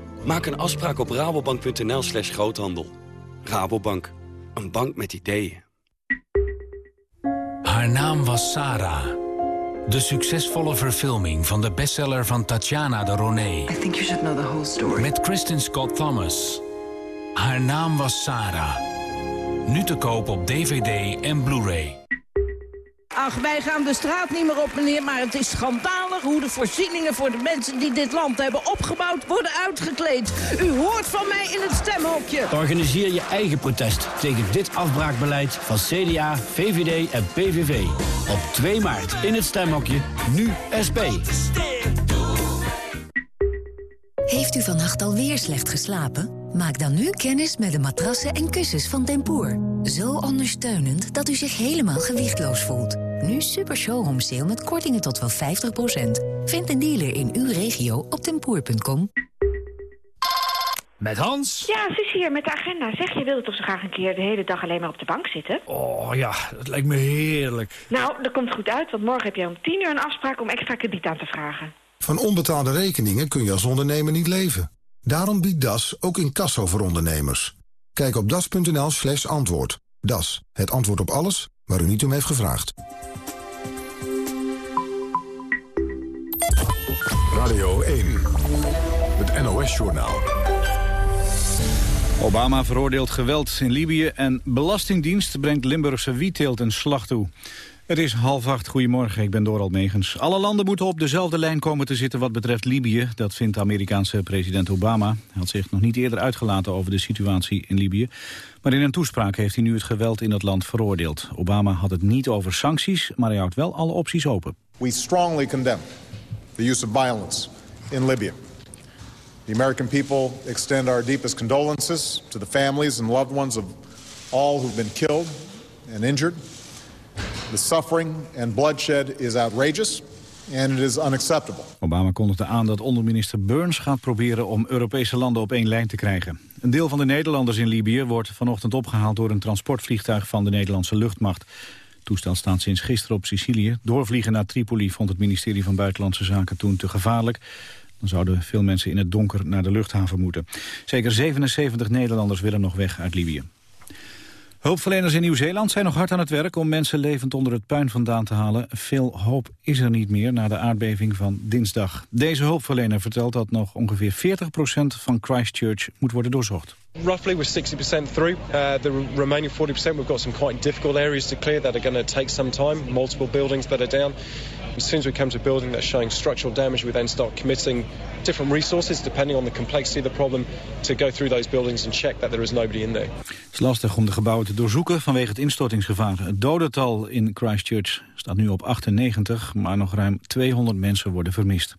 Maak een afspraak op rabobank.nl slash groothandel. Rabobank, een bank met ideeën. Haar naam was Sarah. De succesvolle verfilming van de bestseller van Tatjana de Roné. Met Kristen Scott Thomas. Haar naam was Sarah. Nu te koop op DVD en Blu-ray. Ach, wij gaan de straat niet meer op, meneer, maar het is schandalig hoe de voorzieningen voor de mensen die dit land hebben opgebouwd worden uitgekleed. U hoort van mij in het stemhokje. Organiseer je eigen protest tegen dit afbraakbeleid van CDA, VVD en PVV. Op 2 maart in het stemhokje, nu SP. Heeft u vannacht alweer slecht geslapen? Maak dan nu kennis met de matrassen en kussens van Tempoor. Zo ondersteunend dat u zich helemaal gewichtloos voelt. Nu super showroom sale met kortingen tot wel 50%. Vind een dealer in uw regio op tempoor.com. Met Hans? Ja, Susie hier met de agenda. Zeg, je wilde toch zo graag een keer de hele dag alleen maar op de bank zitten? Oh ja, dat lijkt me heerlijk. Nou, dat komt goed uit, want morgen heb jij om 10 uur een afspraak om extra krediet aan te vragen. Van onbetaalde rekeningen kun je als ondernemer niet leven. Daarom biedt DAS ook incasso voor ondernemers. Kijk op das.nl slash antwoord. DAS, het antwoord op alles waar u niet om heeft gevraagd. Radio 1, het NOS-journaal. Obama veroordeelt geweld in Libië en Belastingdienst brengt Limburgse wietteelt een slag toe. Het is half acht. Goedemorgen, ik ben Doral Megens. Alle landen moeten op dezelfde lijn komen te zitten wat betreft Libië. Dat vindt Amerikaanse president Obama. Hij had zich nog niet eerder uitgelaten over de situatie in Libië. Maar in een toespraak heeft hij nu het geweld in dat land veroordeeld. Obama had het niet over sancties, maar hij houdt wel alle opties open. We strongly condemn the use of violence in Libya. The American people extend our deepest condolences to the families and loved ones of all who've been killed and injured. The suffering and bloodshed is outrageous and it is unacceptable. Obama kondigde aan dat onderminister Burns gaat proberen om Europese landen op één lijn te krijgen. Een deel van de Nederlanders in Libië wordt vanochtend opgehaald door een transportvliegtuig van de Nederlandse luchtmacht. Het toestel staat sinds gisteren op Sicilië. Doorvliegen naar Tripoli vond het ministerie van Buitenlandse Zaken toen te gevaarlijk. Dan zouden veel mensen in het donker naar de luchthaven moeten. Zeker 77 Nederlanders willen nog weg uit Libië. Hulpverleners in Nieuw-Zeeland zijn nog hard aan het werk om mensen levend onder het puin vandaan te halen. Veel hoop is er niet meer na de aardbeving van dinsdag. Deze hulpverlener vertelt dat nog ongeveer 40% van Christchurch moet worden doorzocht. Roughly we're 60% through. Uh, the remaining 40% we've got some quite difficult areas to clear that are going to take some time. Multiple buildings that are down. As soon we come to a building that's showing structural damage, we then start committing different resources depending on the complexity of the problem to go through those buildings and check that there is nobody in there. Het is lastig om de gebouwen te doorzoeken vanwege het instortingsgevaar. Het dodental in Christchurch staat nu op 98, maar nog ruim 200 mensen worden vermist.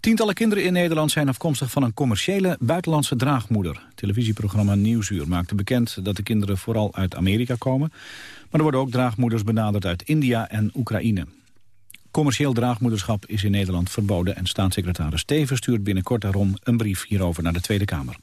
Tientallen kinderen in Nederland zijn afkomstig van een commerciële buitenlandse draagmoeder. Televisieprogramma Nieuwsuur maakte bekend dat de kinderen vooral uit Amerika komen. Maar er worden ook draagmoeders benaderd uit India en Oekraïne. Commercieel draagmoederschap is in Nederland verboden... en staatssecretaris Steven stuurt binnenkort daarom een brief hierover naar de Tweede Kamer.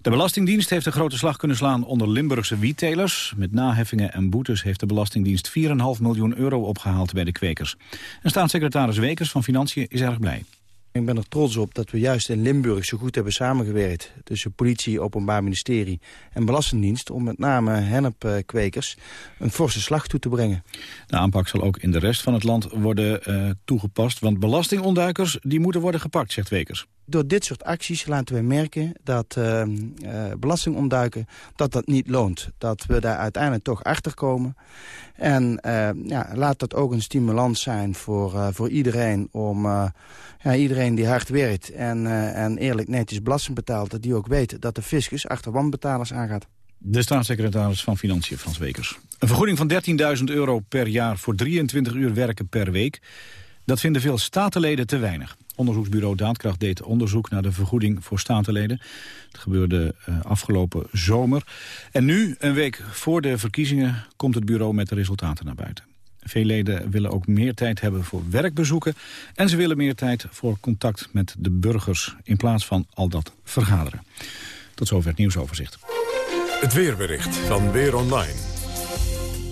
De Belastingdienst heeft een grote slag kunnen slaan onder Limburgse wiettelers. Met naheffingen en boetes heeft de Belastingdienst 4,5 miljoen euro opgehaald bij de kwekers. En staatssecretaris Wekers van Financiën is erg blij. Ik ben er trots op dat we juist in Limburg zo goed hebben samengewerkt... tussen politie, openbaar ministerie en belastingdienst... om met name hennepkwekers een forse slag toe te brengen. De aanpak zal ook in de rest van het land worden uh, toegepast... want belastingontduikers die moeten worden gepakt, zegt Wekers. Door dit soort acties laten we merken dat uh, uh, belastingontduiken dat dat niet loont. Dat we daar uiteindelijk toch achter komen. En ja, laat dat ook een stimulans zijn voor, voor iedereen om ja, iedereen die hard werkt en, en eerlijk netjes belasting betaalt... dat die ook weet dat de fiscus achter wanbetalers aangaat. De staatssecretaris van Financiën, Frans Wekers. Een vergoeding van 13.000 euro per jaar voor 23 uur werken per week... dat vinden veel statenleden te weinig. Onderzoeksbureau Daadkracht deed onderzoek naar de vergoeding voor statenleden. Het gebeurde uh, afgelopen zomer. En nu, een week voor de verkiezingen, komt het bureau met de resultaten naar buiten. Veel leden willen ook meer tijd hebben voor werkbezoeken... en ze willen meer tijd voor contact met de burgers... in plaats van al dat vergaderen. Tot zover het nieuwsoverzicht. Het weerbericht van Weer Online.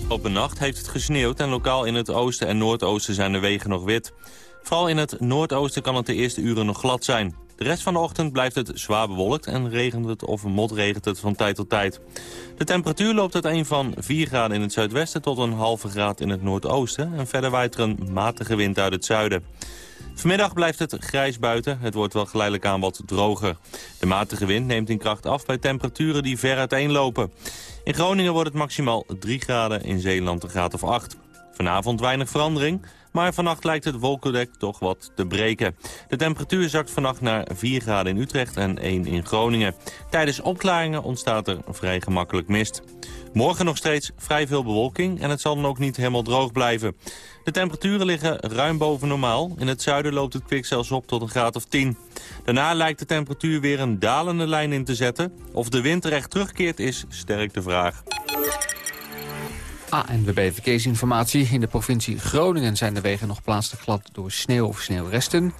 Op een nacht heeft het gesneeuwd en lokaal in het oosten en noordoosten zijn de wegen nog wit. Vooral in het noordoosten kan het de eerste uren nog glad zijn. De rest van de ochtend blijft het zwaar bewolkt en regent het of motregent het van tijd tot tijd. De temperatuur loopt uit een van 4 graden in het zuidwesten tot een halve graad in het noordoosten. En verder waait er een matige wind uit het zuiden. Vanmiddag blijft het grijs buiten. Het wordt wel geleidelijk aan wat droger. De matige wind neemt in kracht af bij temperaturen die ver uiteenlopen. In Groningen wordt het maximaal 3 graden, in Zeeland een graad of 8. Vanavond weinig verandering, maar vannacht lijkt het wolkendek toch wat te breken. De temperatuur zakt vannacht naar 4 graden in Utrecht en 1 in Groningen. Tijdens opklaringen ontstaat er vrij gemakkelijk mist. Morgen nog steeds vrij veel bewolking en het zal dan ook niet helemaal droog blijven. De temperaturen liggen ruim boven normaal. In het zuiden loopt het kwik zelfs op tot een graad of 10. Daarna lijkt de temperatuur weer een dalende lijn in te zetten. Of de winter echt terugkeert is sterk de vraag. ANWB Verkeersinformatie. In de provincie Groningen zijn de wegen nog plaatselijk glad door sneeuw of sneeuwresten.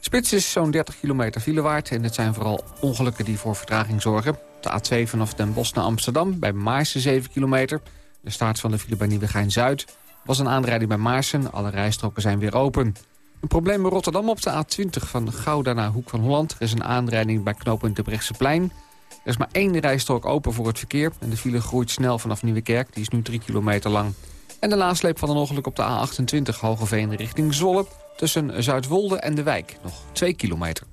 Spits is zo'n 30 kilometer filewaard en het zijn vooral ongelukken die voor vertraging zorgen. De A2 vanaf Den Bosch naar Amsterdam bij Maarsen 7 kilometer. De staart van de file bij Nieuwegein-Zuid was een aanrijding bij Maarsen. Alle rijstroken zijn weer open. Een probleem in Rotterdam op de A20 van Gouda naar Hoek van Holland. Er is een aanrijding bij knooppunt de plein. Er is maar één rijstrook open voor het verkeer. En de file groeit snel vanaf Nieuwekerk. Die is nu 3 kilometer lang. En de nasleep van een ongeluk op de A28 Hogeveen richting Zwolle. Tussen Zuidwolde en de Wijk. Nog 2 kilometer.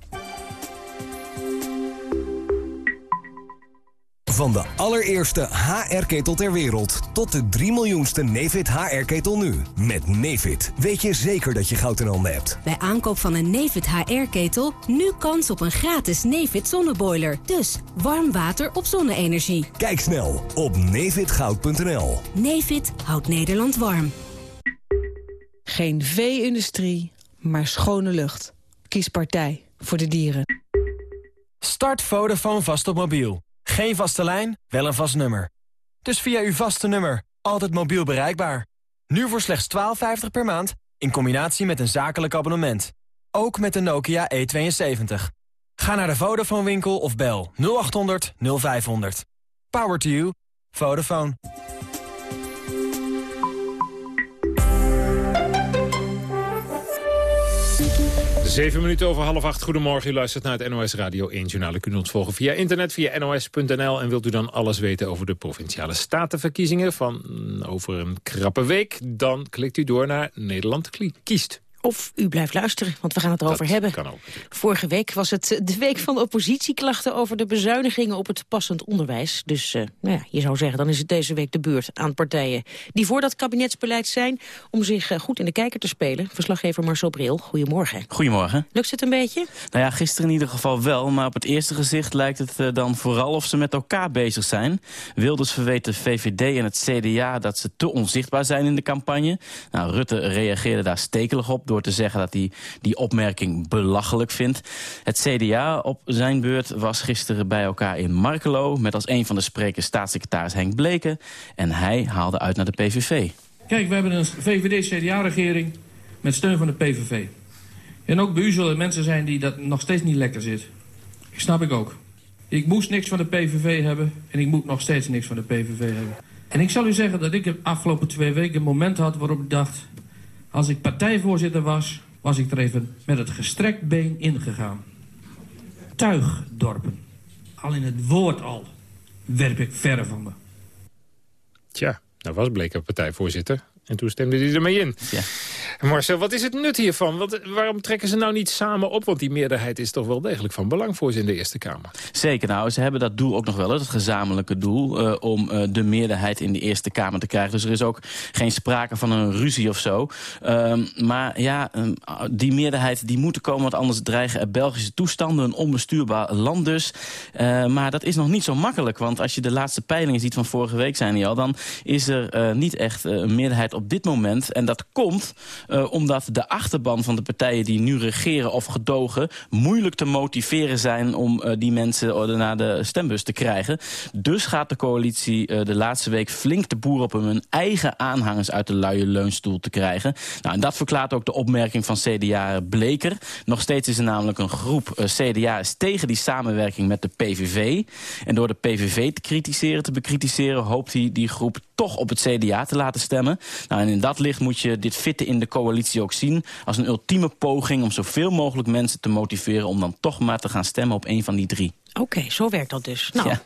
Van de allereerste HR-ketel ter wereld tot de 3 miljoenste Nefit HR-ketel nu. Met Nefit weet je zeker dat je goud in handen hebt. Bij aankoop van een Nefit HR-ketel nu kans op een gratis Nefit zonneboiler. Dus warm water op zonne-energie. Kijk snel op nefitgoud.nl. Nefit houdt Nederland warm. Geen vee-industrie, maar schone lucht. Kies partij voor de dieren. Start Vodafone vast op mobiel. Geen vaste lijn, wel een vast nummer. Dus via uw vaste nummer, altijd mobiel bereikbaar. Nu voor slechts 12,50 per maand, in combinatie met een zakelijk abonnement. Ook met de Nokia E72. Ga naar de Vodafone winkel of bel 0800 0500. Power to you. Vodafone. Zeven minuten over half acht. Goedemorgen, u luistert naar het NOS Radio 1 Journaal. U kunt ons volgen via internet, via nos.nl. En wilt u dan alles weten over de Provinciale Statenverkiezingen van over een krappe week? Dan klikt u door naar Nederland kiest. Of u blijft luisteren, want we gaan het erover hebben. Kan ook. Vorige week was het de week van de oppositieklachten over de bezuinigingen op het passend onderwijs. Dus uh, nou ja, je zou zeggen, dan is het deze week de beurt aan partijen die voor dat kabinetsbeleid zijn om zich uh, goed in de kijker te spelen. Verslaggever Marcel Bril, goedemorgen. Goedemorgen. Lukt het een beetje? Nou ja, gisteren in ieder geval wel, maar op het eerste gezicht lijkt het uh, dan vooral of ze met elkaar bezig zijn. Wilders verweet de VVD en het CDA dat ze te onzichtbaar zijn in de campagne. Nou, Rutte reageerde daar stekelig op door te zeggen dat hij die opmerking belachelijk vindt. Het CDA op zijn beurt was gisteren bij elkaar in Markelo... met als een van de sprekers staatssecretaris Henk Bleken. En hij haalde uit naar de PVV. Kijk, we hebben een VVD-CDA-regering met steun van de PVV. En ook bij u zullen mensen zijn die dat nog steeds niet lekker zit. Ik snap ik ook. Ik moest niks van de PVV hebben en ik moet nog steeds niks van de PVV hebben. En ik zal u zeggen dat ik de afgelopen twee weken een moment had waarop ik dacht... Als ik partijvoorzitter was, was ik er even met het gestrekt been ingegaan. Tuigdorpen. Al in het woord al werp ik verre van me. Tja, dat was Bleek partijvoorzitter. En toen stemde hij ermee in. Ja. Marcel, wat is het nut hiervan? Wat, waarom trekken ze nou niet samen op? Want die meerderheid is toch wel degelijk van belang voor ze in de Eerste Kamer. Zeker, nou, ze hebben dat doel ook nog wel, het gezamenlijke doel... Uh, om uh, de meerderheid in de Eerste Kamer te krijgen. Dus er is ook geen sprake van een ruzie of zo. Um, maar ja, um, die meerderheid die moet komen... want anders dreigen er Belgische toestanden, een onbestuurbaar land dus. Uh, maar dat is nog niet zo makkelijk, want als je de laatste peilingen ziet van vorige week zijn die al... dan is er niet echt een meerderheid op dit moment. En dat komt uh, omdat de achterban van de partijen die nu regeren of gedogen... moeilijk te motiveren zijn om uh, die mensen naar de stembus te krijgen. Dus gaat de coalitie de laatste week flink de boer op om hun eigen aanhangers uit de luie leunstoel te krijgen. Nou, en dat verklaart ook de opmerking van CDA Bleker. Nog steeds is er namelijk een groep CDA's tegen die samenwerking met de PVV. En door de PVV te kritiseren, te bekritiseren... hoopt hij die groep toch op het CDA te laten stemmen. Nou, en in dat licht moet je dit fitten in de coalitie ook zien... als een ultieme poging om zoveel mogelijk mensen te motiveren... om dan toch maar te gaan stemmen op een van die drie. Oké, zo werkt dat dus. Nou, eh,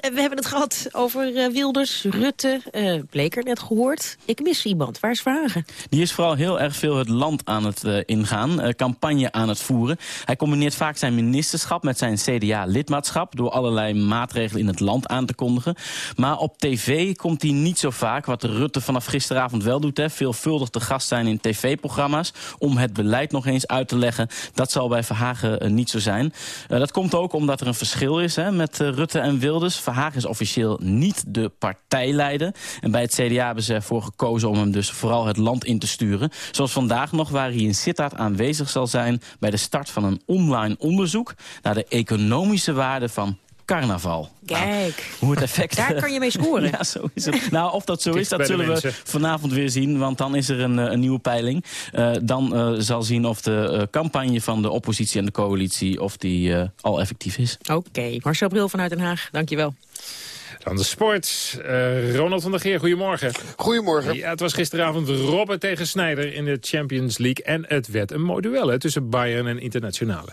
we hebben het gehad over uh, Wilders, Rutte, uh, Bleker net gehoord. Ik mis iemand. Waar is Vragen? Die is vooral heel erg veel het land aan het ingaan, campagne aan het voeren. Hij combineert vaak zijn ministerschap met zijn CDA-lidmaatschap... door allerlei maatregelen in het land aan te kondigen. Maar op tv komt hij niet zo vaak, wat Rutte vanaf gisteravond wel doet. Hè, veelvuldig te gast zijn in tv-programma's... om het beleid nog eens uit te leggen. Dat zal bij Verhagen niet zo zijn. dat komt ook omdat er een verschil is hè, met uh, Rutte en Wilders. Verhagen is officieel niet de partijleider. En bij het CDA hebben ze ervoor gekozen om hem dus vooral het land in te sturen. Zoals vandaag nog, waar hij in Sittard aanwezig zal zijn... bij de start van een online onderzoek naar de economische waarde van carnaval. Nou, Kijk, hoe het effect... daar kan je mee scoren. [LAUGHS] ja, zo is het. [LAUGHS] Nou, of dat zo is, dat zullen we vanavond weer zien. Want dan is er een, eh, een nieuwe peiling. Uh, dan uh, zal zien of de campagne van de oppositie en de coalitie... of die al effectief is. Oké, Marcel Bril vanuit Den Haag, dankjewel. Dan de sport. Ronald van der Geer, goedemorgen. Goedemorgen. Ja, het was gisteravond Robben tegen Snijder in de Champions League. En het werd een mooi duel hè, tussen Bayern en Internationale.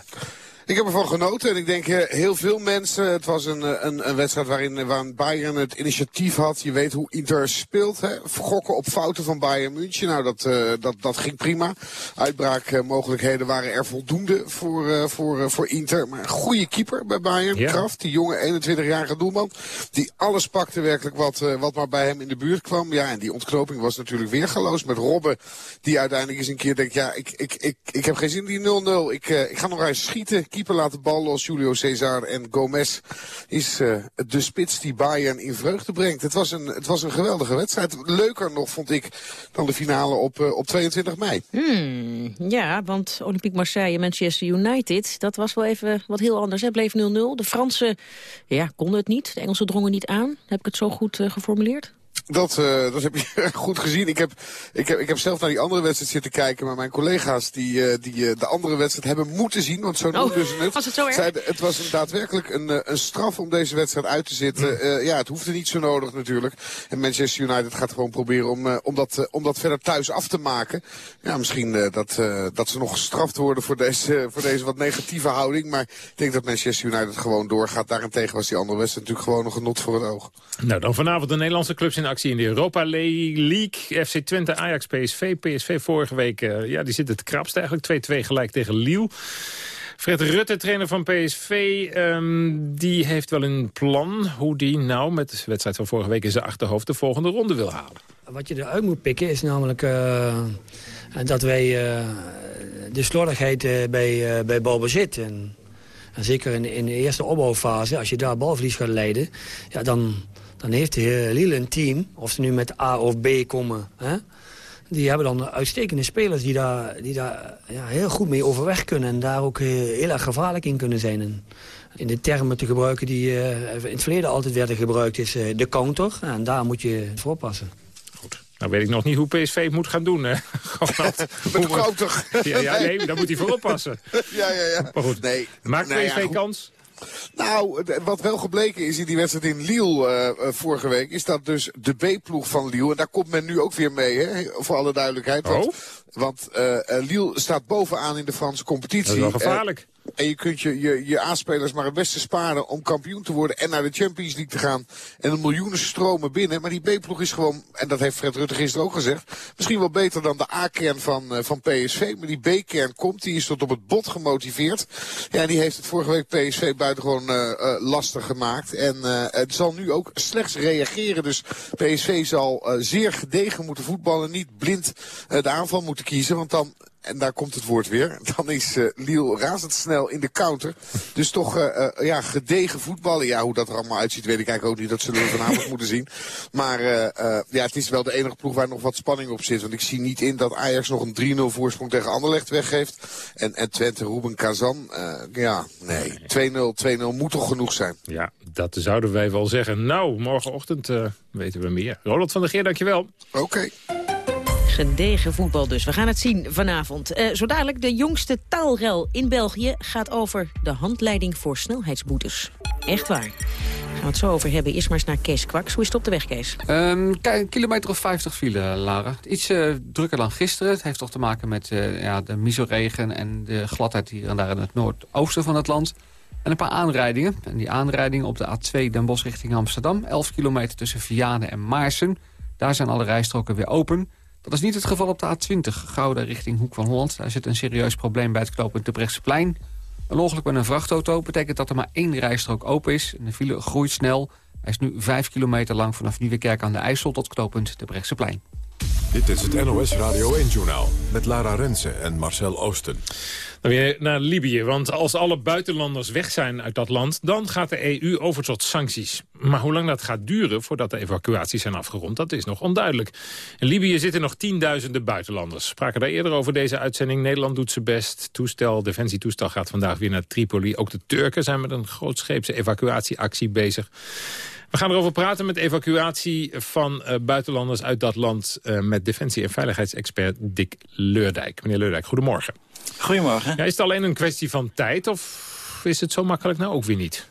Ik heb ervan genoten en ik denk eh, heel veel mensen. Het was een, eh, een, een wedstrijd waarin, eh, waarin Bayern het initiatief had. Je weet hoe Inter speelt. Hè? Gokken op fouten van Bayern München. Nou, dat, uh, dat, dat ging prima. Uitbraakmogelijkheden waren er voldoende voor, uh, voor, voor Inter. Maar een goede keeper bij Bayern. Ja. Kraft, die jonge 21-jarige doelman. Die alles pakte werkelijk wat, wat maar bij hem in de buurt kwam. Ja, en die ontknoping was natuurlijk weergaloos met Robben. Die uiteindelijk eens een keer denkt, ja, ik, ik, ik, ik heb geen zin in die 0-0. Ik, ik ga nog eens schieten keeper laat de bal los. Julio Cesar en Gomez is uh, de spits die Bayern in vreugde brengt. Het was, een, het was een geweldige wedstrijd. Leuker nog, vond ik, dan de finale op, uh, op 22 mei. Hmm, ja, want Olympique Marseille, Manchester United... dat was wel even wat heel anders. Het bleef 0-0. De Fransen ja, konden het niet. De Engelsen drongen niet aan. Heb ik het zo goed uh, geformuleerd? Dat, uh, dat heb je [LAUGHS] goed gezien. Ik heb, ik, heb, ik heb zelf naar die andere wedstrijd zitten kijken. Maar mijn collega's die, uh, die uh, de andere wedstrijd hebben moeten zien. Want zo noemden oh, ze het. Was het zo erg? Zeiden, het was een, daadwerkelijk een, een straf om deze wedstrijd uit te zitten. Mm. ja, het hoefde niet zo nodig natuurlijk. En Manchester United gaat gewoon proberen om, om, dat, om dat verder thuis af te maken. Ja, misschien dat, dat ze nog gestraft worden voor deze, [LAUGHS] voor deze wat negatieve houding. Maar ik denk dat Manchester United gewoon doorgaat. Daarentegen was die andere wedstrijd natuurlijk gewoon nog een not voor het oog. Nou, dan vanavond de Nederlandse clubs in actie in de Europa League. FC Twente, Ajax, PSV. PSV vorige week, uh, ja, die zit het krapst eigenlijk. 2-2 gelijk tegen Lille. Fred Rutte, trainer van PSV, ehm, die heeft wel een plan hoe die nou met de wedstrijd van vorige week in zijn achterhoofd de volgende ronde wil halen. Wat je eruit moet pikken is namelijk uh, dat wij uh, de slordigheid bij, bij balbezit en, en zeker in, in de eerste opbouwfase, als je daar balverlies gaat leiden, ja, dan, dan heeft de Lille een team, of ze nu met A of B komen... Hè, die hebben dan uitstekende spelers die daar, die daar ja, heel goed mee overweg kunnen... en daar ook heel erg gevaarlijk in kunnen zijn. En in de termen te gebruiken die uh, in het verleden altijd werden gebruikt... is uh, de counter, en daar moet je voor oppassen. Goed. Nou weet ik nog niet hoe PSV het moet gaan doen. Hè? [LAUGHS] Met de counter. Ja, ja, nee, daar moet hij voor oppassen. [LAUGHS] ja, ja, ja. Maar goed, nee. maakt PSV nou ja, kans? Nou, wat wel gebleken is in die wedstrijd in Lille uh, vorige week... is dat dus de B-ploeg van Lille... en daar komt men nu ook weer mee, hè, voor alle duidelijkheid. Want, oh? want uh, Lille staat bovenaan in de Franse competitie. Dat is wel gevaarlijk. En je kunt je, je, je A-spelers maar het beste sparen om kampioen te worden en naar de Champions League te gaan. En de miljoenen stromen binnen. Maar die B-ploeg is gewoon, en dat heeft Fred Rutte gisteren ook gezegd, misschien wel beter dan de A-kern van, uh, van PSV. Maar die B-kern komt, die is tot op het bot gemotiveerd. Ja, en die heeft het vorige week PSV buitengewoon uh, uh, lastig gemaakt. En het zal nu ook slechts reageren. Dus PSV zal zeer gedegen moeten voetballen. Niet blind de aanval moeten kiezen. Want dan en daar komt het woord weer. [LAUGHS] Dan is uh, Liel razendsnel in de counter. Dus toch uh, uh, ja, gedegen voetballen. Ja, hoe dat er allemaal uitziet weet ik eigenlijk ook niet. Dat zullen we vanavond [LAUGHS] moeten zien. Maar ja, het is wel de enige ploeg waar nog wat spanning op zit. Want ik zie niet in dat Ajax nog een 3-0 voorsprong tegen Anderlecht weggeeft. En, en Twente, Ruben Kazan. ja, nee. 2-0 2-0 moet toch genoeg zijn. Ja, dat zouden wij wel zeggen. Nou, morgenochtend weten we meer. Roland van der Geer, dankjewel. Oké. Okay. Gedegen voetbal dus. We gaan het zien vanavond. Uh, zo dadelijk de jongste taalrel in België gaat over de handleiding voor snelheidsboetes. Echt waar. Gaan we het zo over hebben. Eerst maar eens naar Kees Kwaks. Hoe is het op de weg, Kees? Um, kilometer of 50 file, Lara. Iets uh, drukker dan gisteren. Het heeft toch te maken met uh, ja, de misoregen en de gladheid hier en daar in het noordoosten van het land. En een paar aanrijdingen. En die aanrijdingen op de A2 Den Bosch richting Amsterdam. 11 kilometer tussen Vianen en Maarsen. Daar zijn alle rijstroken weer open. Dat is niet het geval op de A20 Gouda richting Hoek van Holland. Daar zit een serieus probleem bij het knooppunt de plein. Een ongeluk met een vrachtauto betekent dat er maar één rijstrook open is. En de file groeit snel. Hij is nu 5 kilometer lang vanaf Nieuwekerk aan de IJssel tot knooppunt de plein. Dit is het NOS Radio 1-journaal met Lara Rensen en Marcel Oosten. Weer naar Libië, want als alle buitenlanders weg zijn uit dat land... dan gaat de EU over tot sancties. Maar hoe lang dat gaat duren voordat de evacuaties zijn afgerond... dat is nog onduidelijk. In Libië zitten nog tienduizenden buitenlanders. Spraken daar eerder over deze uitzending. Nederland doet zijn best. Toestel, defensietoestel gaat vandaag weer naar Tripoli. Ook de Turken zijn met een grootscheepse evacuatieactie bezig. We gaan erover praten met evacuatie van uh, buitenlanders uit dat land... Uh, met defensie- en veiligheidsexpert Dick Leurdijk. Meneer Leurdijk, goedemorgen. Goedemorgen. Ja, is het alleen een kwestie van tijd of is het zo makkelijk nou ook weer niet?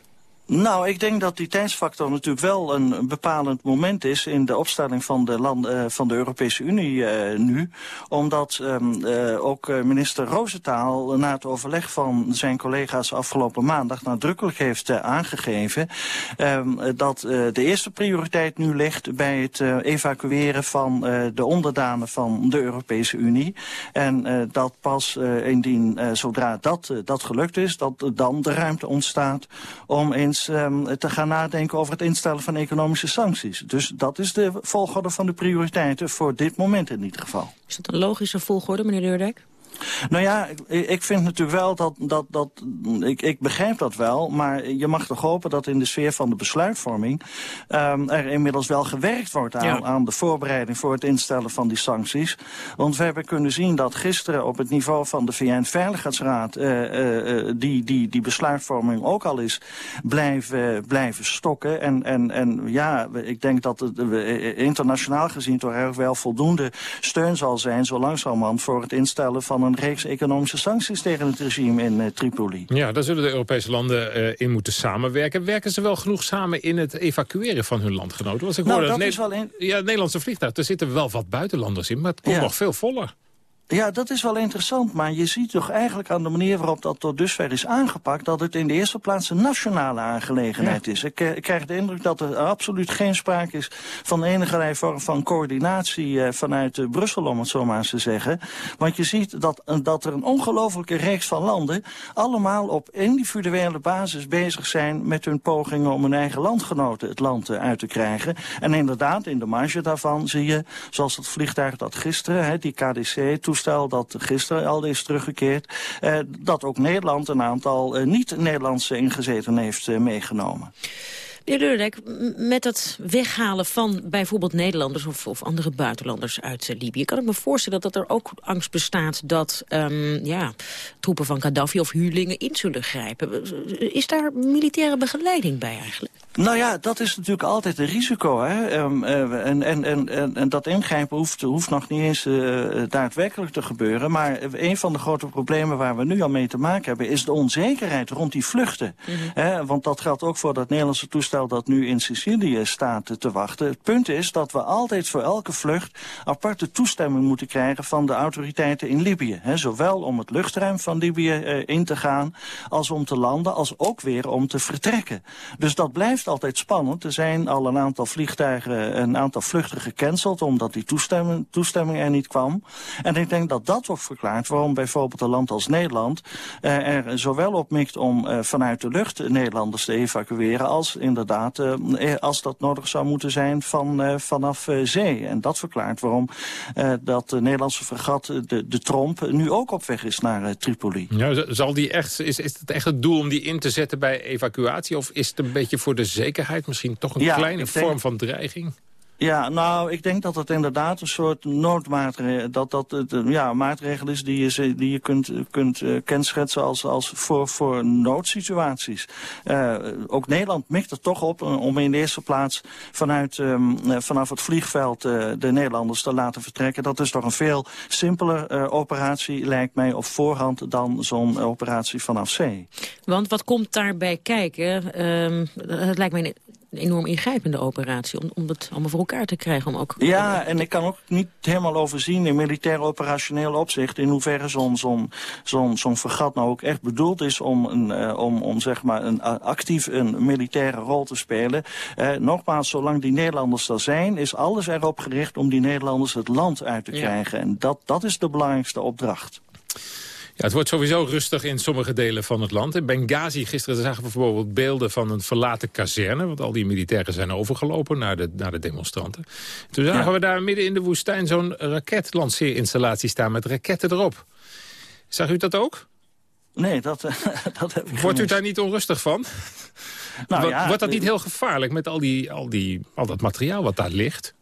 Nou, ik denk dat die tijdsfactor natuurlijk wel een bepalend moment is in de opstelling van de, land, uh, van de Europese Unie uh, nu. Omdat um, uh, ook minister Roosentaal na het overleg van zijn collega's afgelopen maandag nadrukkelijk heeft aangegeven um, dat de eerste prioriteit nu ligt bij het evacueren van de onderdanen van de Europese Unie. En dat pas indien zodra dat, dat gelukt is, dat dan de ruimte ontstaat om eens um, te gaan nadenken over het instellen van economische sancties. Dus dat is de volgorde van de prioriteiten voor dit moment in ieder geval. Is dat een logische volgorde, meneer Deurdijk? Nou ja, ik, vind natuurlijk wel dat, dat, dat ik, ik begrijp dat wel, maar je mag toch hopen dat in de sfeer van de besluitvorming um, er inmiddels wel gewerkt wordt aan, ja. aan de voorbereiding voor het instellen van die sancties. Want we hebben kunnen zien dat gisteren op het niveau van de VN-veiligheidsraad uh, uh, die, die, die besluitvorming ook al is blijven, blijven stokken. En, en, en ja, ik denk dat het internationaal gezien toch erg wel voldoende steun zal zijn, zo langzamerhand, voor het instellen van een reeks economische sancties tegen het regime in uh, Tripoli. Ja, daar zullen de Europese landen uh, in moeten samenwerken. Werken ze wel genoeg samen in het evacueren van hun landgenoten? Want ik nou, dat is wel in... ja, het Nederlandse vliegtuig, er zitten wel wat buitenlanders in, maar het komt Ja. nog veel voller. Ja, dat is wel interessant, maar je ziet toch eigenlijk aan de manier waarop dat tot dusver is aangepakt, dat het in de eerste plaats een nationale aangelegenheid is. Ik, eh, ik krijg de indruk dat er absoluut geen sprake is van enige vorm van coördinatie eh, vanuit eh, Brussel, om het zo maar eens te zeggen. Want je ziet dat, dat er een ongelofelijke reeks van landen allemaal op individuele basis bezig zijn met hun pogingen om hun eigen landgenoten het land eh, uit te krijgen. En inderdaad, in de marge daarvan zie je, zoals het vliegtuig dat gisteren, hè, die KDC, toestel dat gisteren al is teruggekeerd, eh, dat ook Nederland een aantal eh, niet-Nederlandse ingezeten heeft eh, Deurdijk, m- met het weghalen van bijvoorbeeld Nederlanders of, of andere buitenlanders uit eh, Libië... kan ik me voorstellen dat er ook angst bestaat dat ehm, ja, troepen van Gaddafi of huurlingen in zullen grijpen. Is daar militaire begeleiding bij eigenlijk? Nou ja, dat is natuurlijk altijd een risico. Hè? Um, uh, en, en, en, en dat ingrijpen hoeft, hoeft nog niet eens uh, daadwerkelijk te gebeuren. Maar een van de grote problemen waar we nu al mee te maken hebben... is de onzekerheid rond die vluchten. Mm -hmm. hè? Want dat geldt ook voor dat Nederlandse toestel dat nu in Sicilië staat te wachten. Het punt is dat we altijd voor elke vlucht aparte toestemming moeten krijgen... van de autoriteiten in Libië. Zowel om het luchtruim van Libië uh, in te gaan... als om te landen, als ook weer om te vertrekken. Dus dat blijft altijd spannend. Er zijn al een aantal vliegtuigen, een aantal vluchten gecanceld... omdat die toestemming, toestemming er niet kwam. En ik denk dat dat ook verklaart waarom bijvoorbeeld een land als Nederland... Uh, er zowel op mikt om uh, vanuit de lucht Nederlanders te evacueren... als inderdaad, uh, als dat nodig zou moeten zijn, van, vanaf zee. En dat verklaart waarom dat de Nederlandse fregat, de, de Tromp... nu ook op weg is naar Tripoli. Ja, zal die echt, is, is het echt het doel om die in te zetten bij evacuatie? Of is het een beetje voor de zekerheid misschien toch een Ja, kleine vorm van dreiging? Ja, nou, ik denk dat het inderdaad een soort noodmaatregel, dat dat het, eh, ja, maatregel is die je, die je kunt, kunt uh, kenschetsen als, als voor, voor noodsituaties. Ook Nederland mikt er toch op om in de eerste plaats vanuit, uh, vanaf het vliegveld de Nederlanders te laten vertrekken. Dat is toch een veel simpeler operatie, lijkt mij, op voorhand dan zo'n operatie vanaf zee. Want wat komt daarbij kijken? Ehm, het lijkt mij een enorm ingrijpende operatie... om, om het allemaal voor elkaar te krijgen. Om ook, ja, en ik kan ook niet helemaal overzien in militair operationeel opzicht... in hoeverre zo'n zo'n zo'n zo'n vergat nou ook echt bedoeld is... om, een, uh, om, om zeg maar een, actief een militaire rol te spelen. Uh, nogmaals, zolang die Nederlanders er zijn... is alles erop gericht om die Nederlanders het land uit te krijgen. En dat, dat is de belangrijkste opdracht. Ja, het wordt sowieso rustig in sommige delen van het land. In Benghazi gisteren zagen we bijvoorbeeld beelden van een verlaten kazerne... want al die militairen zijn overgelopen naar de, naar de demonstranten. Toen zagen we daar midden in de woestijn zo'n raketlanceerinstallatie staan... met raketten erop. Zag u dat ook? Nee, dat, [LAUGHS] dat heb ik Wordt u daar niet onrustig van? Nou, ja, Wordt dat niet heel gevaarlijk met al, die, al, die, al dat materiaal wat daar ligt?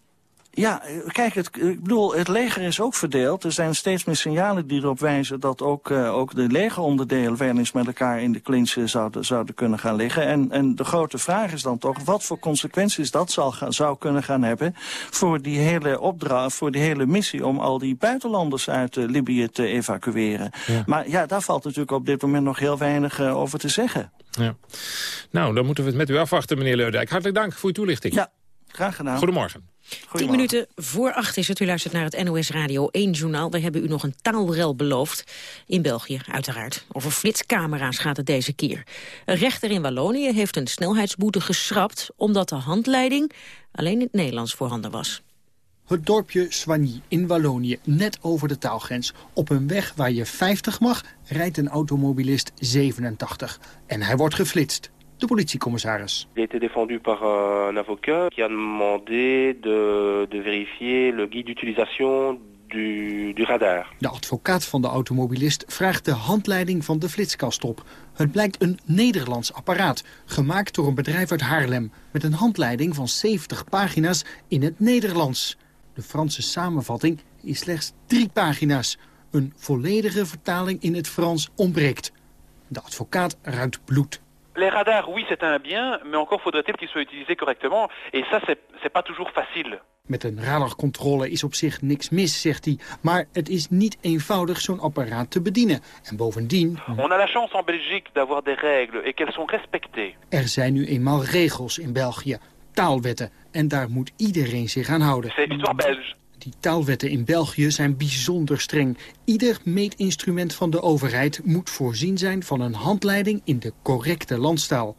Ja, kijk, het, ik bedoel, het leger is ook verdeeld. Er zijn steeds meer signalen die erop wijzen dat ook, uh, ook de legeronderdelen wel eens met elkaar in de clinch zouden, zouden kunnen gaan liggen. En, en de grote vraag is dan toch wat voor consequenties dat zal gaan, zou kunnen gaan hebben voor die hele opdracht, voor die hele missie om al die buitenlanders uit uh, Libië te evacueren. Maar ja, daar valt natuurlijk op dit moment nog heel weinig uh, over te zeggen. Ja. Nou, dan moeten we het met u afwachten, meneer Leudijk. Hartelijk dank voor uw toelichting. Ja, graag gedaan. Goedemorgen. Tien minuten voor acht is het. U luistert naar het NOS Radio 1 journaal. Daar hebben u nog een taalrel beloofd. In België, uiteraard. Over flitscamera's gaat het deze keer. Een rechter in Wallonië heeft een snelheidsboete geschrapt... omdat de handleiding alleen in het Nederlands voorhanden was. Het dorpje Soigny in Wallonië, net over de taalgrens. Op een weg waar je 50 mag, rijdt een automobilist 87. En hij wordt geflitst de politiecommissaris. Il a été défendu par euh, un avocat qui a demandé de, de vérifier le guide d'utilisation du, du radar. De advocaat van de automobilist vraagt de handleiding van de flitskast op. Het blijkt een Nederlands apparaat, gemaakt door een bedrijf uit Haarlem... met een handleiding van 70 pagina's in het Nederlands. De Franse samenvatting is slechts drie pagina's. Een volledige vertaling in het Frans ontbreekt. De advocaat ruikt bloed. Les radars, oui, c'est un bien, mais encore faudrait-il qu'ils soient utilisés correctement. Et ça, c'est pas toujours facile. Met een radarcontrole is op zich niks mis, zegt hij. Maar het is niet eenvoudig zo'n apparaat te bedienen. En bovendien... On a la chance en Belgique d'avoir des règles et qu'elles sont respectées. Er zijn nu eenmaal regels in België, taalwetten. En daar moet iedereen zich aan houden. C'est histoire belge. Die taalwetten in België zijn bijzonder streng. Ieder meetinstrument van de overheid moet voorzien zijn van een handleiding in de correcte landstaal.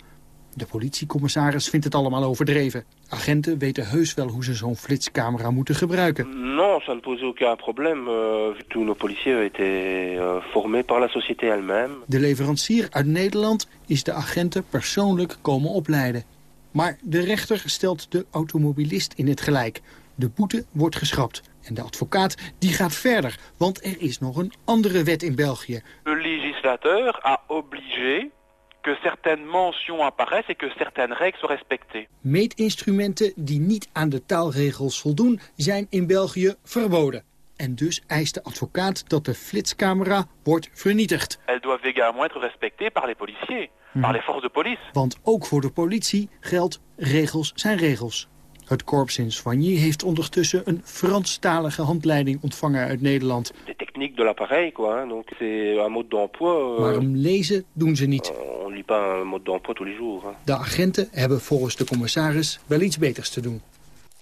De politiecommissaris vindt het allemaal overdreven. Agenten weten heus wel hoe ze zo'n flitscamera moeten gebruiken. Non, ça ne pose aucun problème. Uh, tous nos policiers étaient uh, formés par la société elle-même. De leverancier uit Nederland is de agenten persoonlijk komen opleiden. Maar de rechter stelt de automobilist in het gelijk. De boete wordt geschrapt. En de advocaat die gaat verder, want er is nog een andere wet in België. Le législateur a obligé que certaines mentions apparaissent et que certaines règles soient respectées. Meetinstrumenten die niet aan de taalregels voldoen zijn in België verboden. En dus eist de advocaat dat de flitscamera wordt vernietigd. Elles doivent également être respectées par les policiers, par les forces de police. Want ook voor de politie geldt regels zijn regels. Het korps in Soigny heeft ondertussen een Franstalige handleiding ontvangen uit Nederland. De techniek de l'appareil, quoi. Donc c'est un mode d'emploi. Maar hem lezen doen ze niet. on lit pas un mode d'emploi tous les jours. De agenten hebben volgens de commissaris wel iets beters te doen.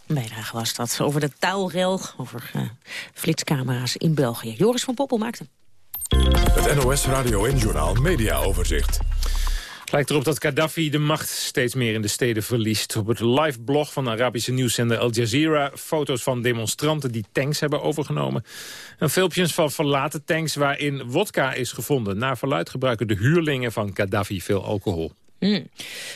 Bijdrage was dat over de taalrel, over uh, flitscamera's in België. Joris van Poppel maakte. Het NOS Radio en Journaal Media Overzicht lijkt erop dat Gaddafi de macht steeds meer in de steden verliest. Op het live blog van de Arabische nieuwszender Al Jazeera... foto's van demonstranten die tanks hebben overgenomen. En filmpjes van verlaten tanks waarin wodka is gevonden. Naar verluid gebruiken de huurlingen van Gaddafi veel alcohol. Hmm.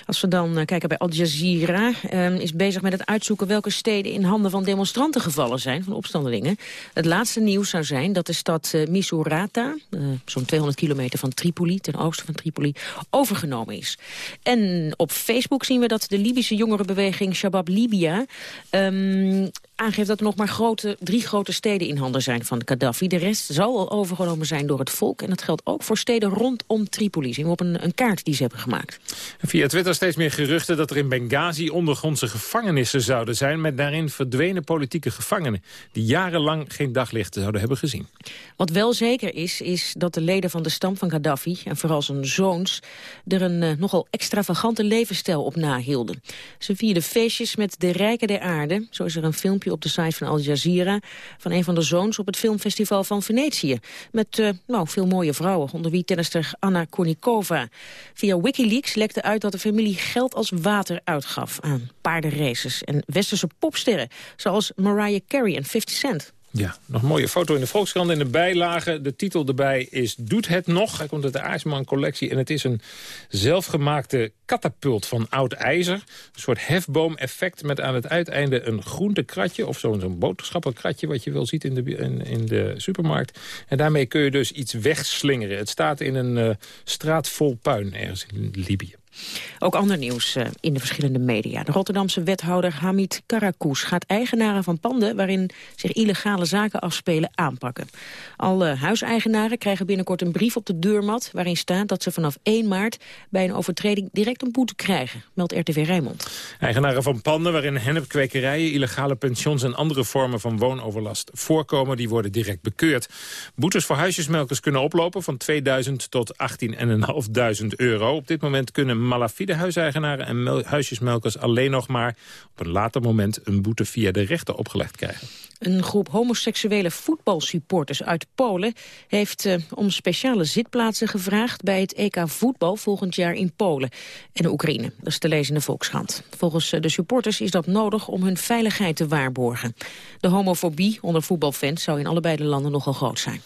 Als we dan uh, kijken bij Al Jazeera, uh, is bezig met het uitzoeken welke steden in handen van demonstranten gevallen zijn, van opstandelingen. Het laatste nieuws zou zijn dat de stad uh, Misurata, zo'n 200 kilometer van Tripoli, ten oosten van Tripoli, overgenomen is. En op Facebook zien we dat de Libische jongerenbeweging Shabab Libya um, aangeeft dat er nog maar grote, drie grote steden in handen zijn van Gaddafi. De rest zal al overgenomen zijn door het volk. En dat geldt ook voor steden rondom Tripoli. Zien we op een, een kaart die ze hebben gemaakt. Via Twitter steeds meer geruchten dat er in Benghazi ondergrondse gevangenissen zouden zijn... met daarin verdwenen politieke gevangenen... die jarenlang geen daglicht zouden hebben gezien. Wat wel zeker is, is dat de leden van de stam van Gaddafi... en vooral zijn zoons, er een uh, nogal extravagante levensstijl op nahielden. Ze vierden feestjes met de rijken der aarde. Zo is er een filmpje op de site van Al Jazeera... van een van de zoons op het filmfestival van Venetië. Met uh, nou, veel mooie vrouwen, onder wie tennister Anna Kournikova. Via Wikileaks lekte uit dat de familie geld als water uitgaf... aan paardenraces en westerse popsterren... zoals Mariah Carey en 50 Cent. Ja, nog een mooie foto in de Volkskrant in de bijlage. De titel erbij is Doet het nog? Hij komt uit de Aarsman collectie en het is een zelfgemaakte katapult van oud ijzer. Een soort hefboom-effect met aan het uiteinde een groentekratje... of zo'n zo'n boodschappenkratje wat je wel ziet in de, in, de supermarkt. En daarmee kun je dus iets wegslingeren. Het staat in een uh, straat vol puin ergens in Libië. Ook ander nieuws uh, in de verschillende media. De Rotterdamse wethouder Hamid Karakous gaat eigenaren van panden... waarin zich illegale zaken afspelen aanpakken. Alle huiseigenaren krijgen binnenkort een brief op de deurmat... waarin staat dat ze vanaf 1 maart bij een overtreding direct een boete krijgen, meldt RTV Rijnmond. Eigenaren van panden waarin hennepkwekerijen, illegale pensions... en andere vormen van woonoverlast voorkomen, die worden direct bekeurd. Boetes voor huisjesmelkers kunnen oplopen van 2000 tot 18.500 euro. Op dit moment kunnen malafide huiseigenaren en huisjesmelkers alleen nog maar op een later moment een boete via de rechter opgelegd krijgen. Een groep homoseksuele voetbalsupporters uit Polen heeft uh, om speciale zitplaatsen gevraagd bij het EK voetbal volgend jaar in Polen en Oekraïne. Dat is te lezen in de Volkskrant. Volgens uh, de supporters is dat nodig om hun veiligheid te waarborgen. De homofobie onder voetbalfans zou in allebei de landen nogal groot zijn.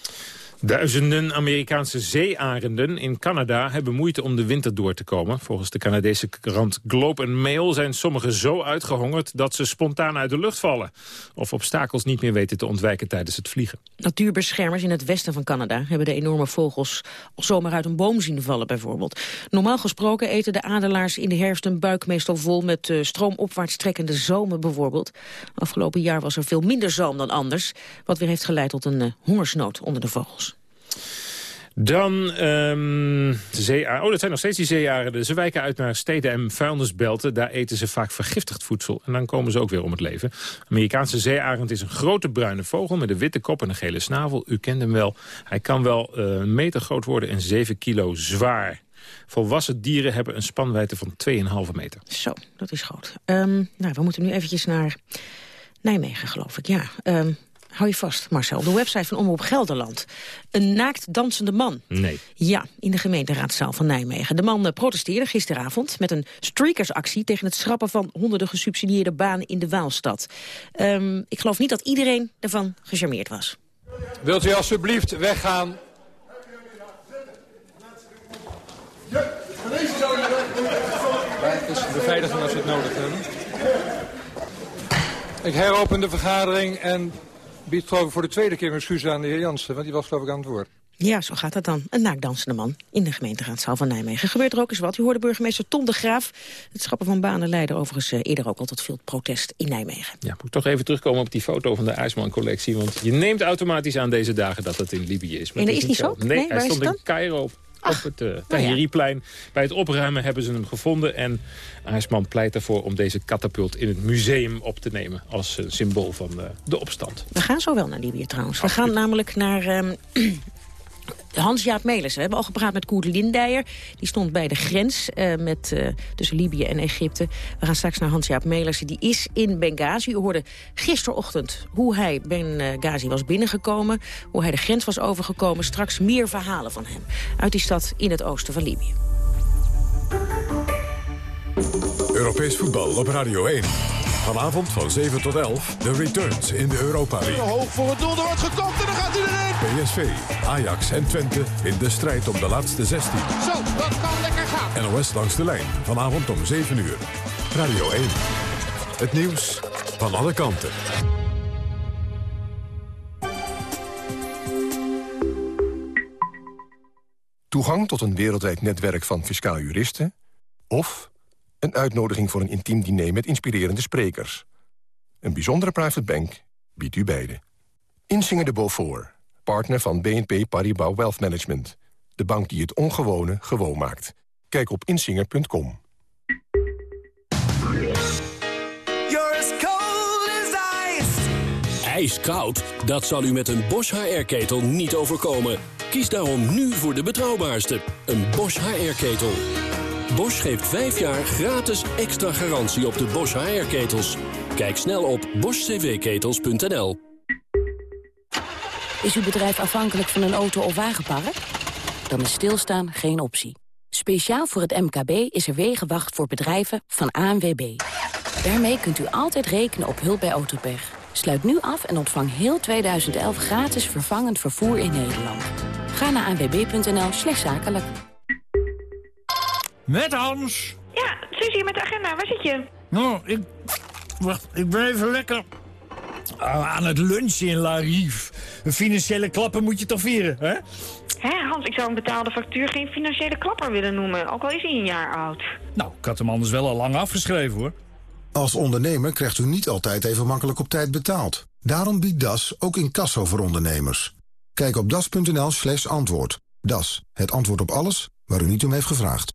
Duizenden Amerikaanse zeearenden in Canada hebben moeite om de winter door te komen. Volgens de Canadese krant Globe and Mail zijn sommigen zo uitgehongerd dat ze spontaan uit de lucht vallen. Of obstakels niet meer weten te ontwijken tijdens het vliegen. Natuurbeschermers in het westen van Canada hebben de enorme vogels zomaar uit een boom zien vallen bijvoorbeeld. Normaal gesproken eten de adelaars in de herfst een buik meestal vol met uh, stroomopwaarts trekkende zomen bijvoorbeeld. Afgelopen jaar was er veel minder zoom dan anders, wat weer heeft geleid tot een uh, hongersnood onder de vogels. Dan um, zeearenden. Oh, dat zijn nog steeds die zeearenden. Ze wijken uit naar steden en vuilnisbelten. Daar eten ze vaak vergiftigd voedsel. En dan komen ze ook weer om het leven. Amerikaanse zeearend is een grote bruine vogel... met een witte kop en een gele snavel. U kent hem wel. Hij kan wel uh, een meter groot worden en 7 kilo zwaar. Volwassen dieren hebben een spanwijdte van 2,5 meter. Zo, dat is groot. Um, nou, we moeten nu eventjes naar Nijmegen, geloof ik. Ja, um, Hou je vast, Marcel. De website van Omroep Gelderland. Een naakt dansende man. Nee. Ja, in de gemeenteraadzaal van Nijmegen. De man protesteerde gisteravond met een streakersactie... tegen het schrappen van honderden gesubsidieerde banen in de Waalstad. Um, ik geloof niet dat iedereen ervan gecharmeerd was. Wilt u alsjeblieft weggaan? Het is beveiliging als we het nodig hebben. Ik heropen de vergadering en biedt geloof ik voor de tweede keer een excuus aan de heer Jansen, want die was geloof ik aan het woord. Ja, zo gaat dat dan. Een naakdansende man in de gemeenteraadzaal van Nijmegen. Gebeurt er ook eens wat. U hoorde burgemeester Tom de Graaf. Het schappen van banen leidde overigens uh, eerder ook al tot veel protest in Nijmegen. Ja, moet toch even terugkomen op die foto van de IJsman-collectie. Want je neemt automatisch aan deze dagen dat het in Libië is. Maar en dat is niet zo? Nee, nee hij stond in Cairo op het uh, Tahiriplein. Nou ja. Bij het opruimen hebben ze hem gevonden. En Aarsman pleit ervoor om deze katapult in het museum op te nemen... als uh, symbool van uh, de opstand. We gaan zo wel naar Libië trouwens. We gaan namelijk naar... Um, Hans-Jaap Melis. We hebben al gepraat met Koert Lindijer. Die stond bij de grens uh, met, uh, tussen Libië en Egypte. We gaan straks naar Hans-Jaap Melis. Die is in Benghazi. U hoorde gisterochtend hoe hij Benghazi was binnengekomen. Hoe hij de grens was overgekomen. Straks meer verhalen van hem. Uit die stad in het oosten van Libië. Europees voetbal op Radio 1. Vanavond van 7 tot 11, de returns in de Europa League. Hoog voor het doel, er wordt gekopt en dan gaat hij erin. PSV, Ajax en Twente in de strijd om de laatste 16. Zo, dat kan lekker gaan. NOS langs de lijn, vanavond om 7 uur. Radio 1, het nieuws van alle kanten. Toegang tot een wereldwijd netwerk van fiscaal juristen... of een uitnodiging voor een intiem diner met inspirerende sprekers. Een bijzondere private bank biedt u beide. Insinger de Beaufort, partner van BNP Paribas Wealth Management. De bank die het ongewone gewoon maakt. Kijk op insinger.com. Ijskoud? Dat zal u met een Bosch HR-ketel niet overkomen. Kies daarom nu voor de betrouwbaarste, een Bosch HR-ketel. Bosch geeft 5 jaar gratis extra garantie op de Bosch HR-ketels. Kijk snel op boschcvketels.nl. Is uw bedrijf afhankelijk van een auto- of wagenpark? Dan is stilstaan geen optie. Speciaal voor het MKB is er Wegenwacht voor bedrijven van ANWB. Daarmee kunt u altijd rekenen op hulp bij autopech. Sluit nu af en ontvang heel 2011 gratis vervangend vervoer in Nederland. Ga naar anwb.nl slash zakelijk. Met Hans. Ja, Suzie met de agenda. Waar zit je? Nou, ik... Wacht, ik ben even lekker... Aan het lunchen in La Rive. Een financiële klappen moet je toch vieren, hè? Hé, Hans, ik zou een betaalde factuur geen financiële klapper willen noemen. Ook al is hij een jaar oud. Nou, ik had hem anders wel al lang afgeschreven, hoor. Als ondernemer krijgt u niet altijd even makkelijk op tijd betaald. Daarom biedt DAS ook incasso voor ondernemers. Kijk op das.nl slash antwoord. DAS, het antwoord op alles waar u niet om heeft gevraagd.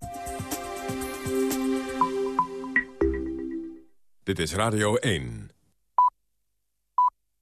Dit is Radio 1.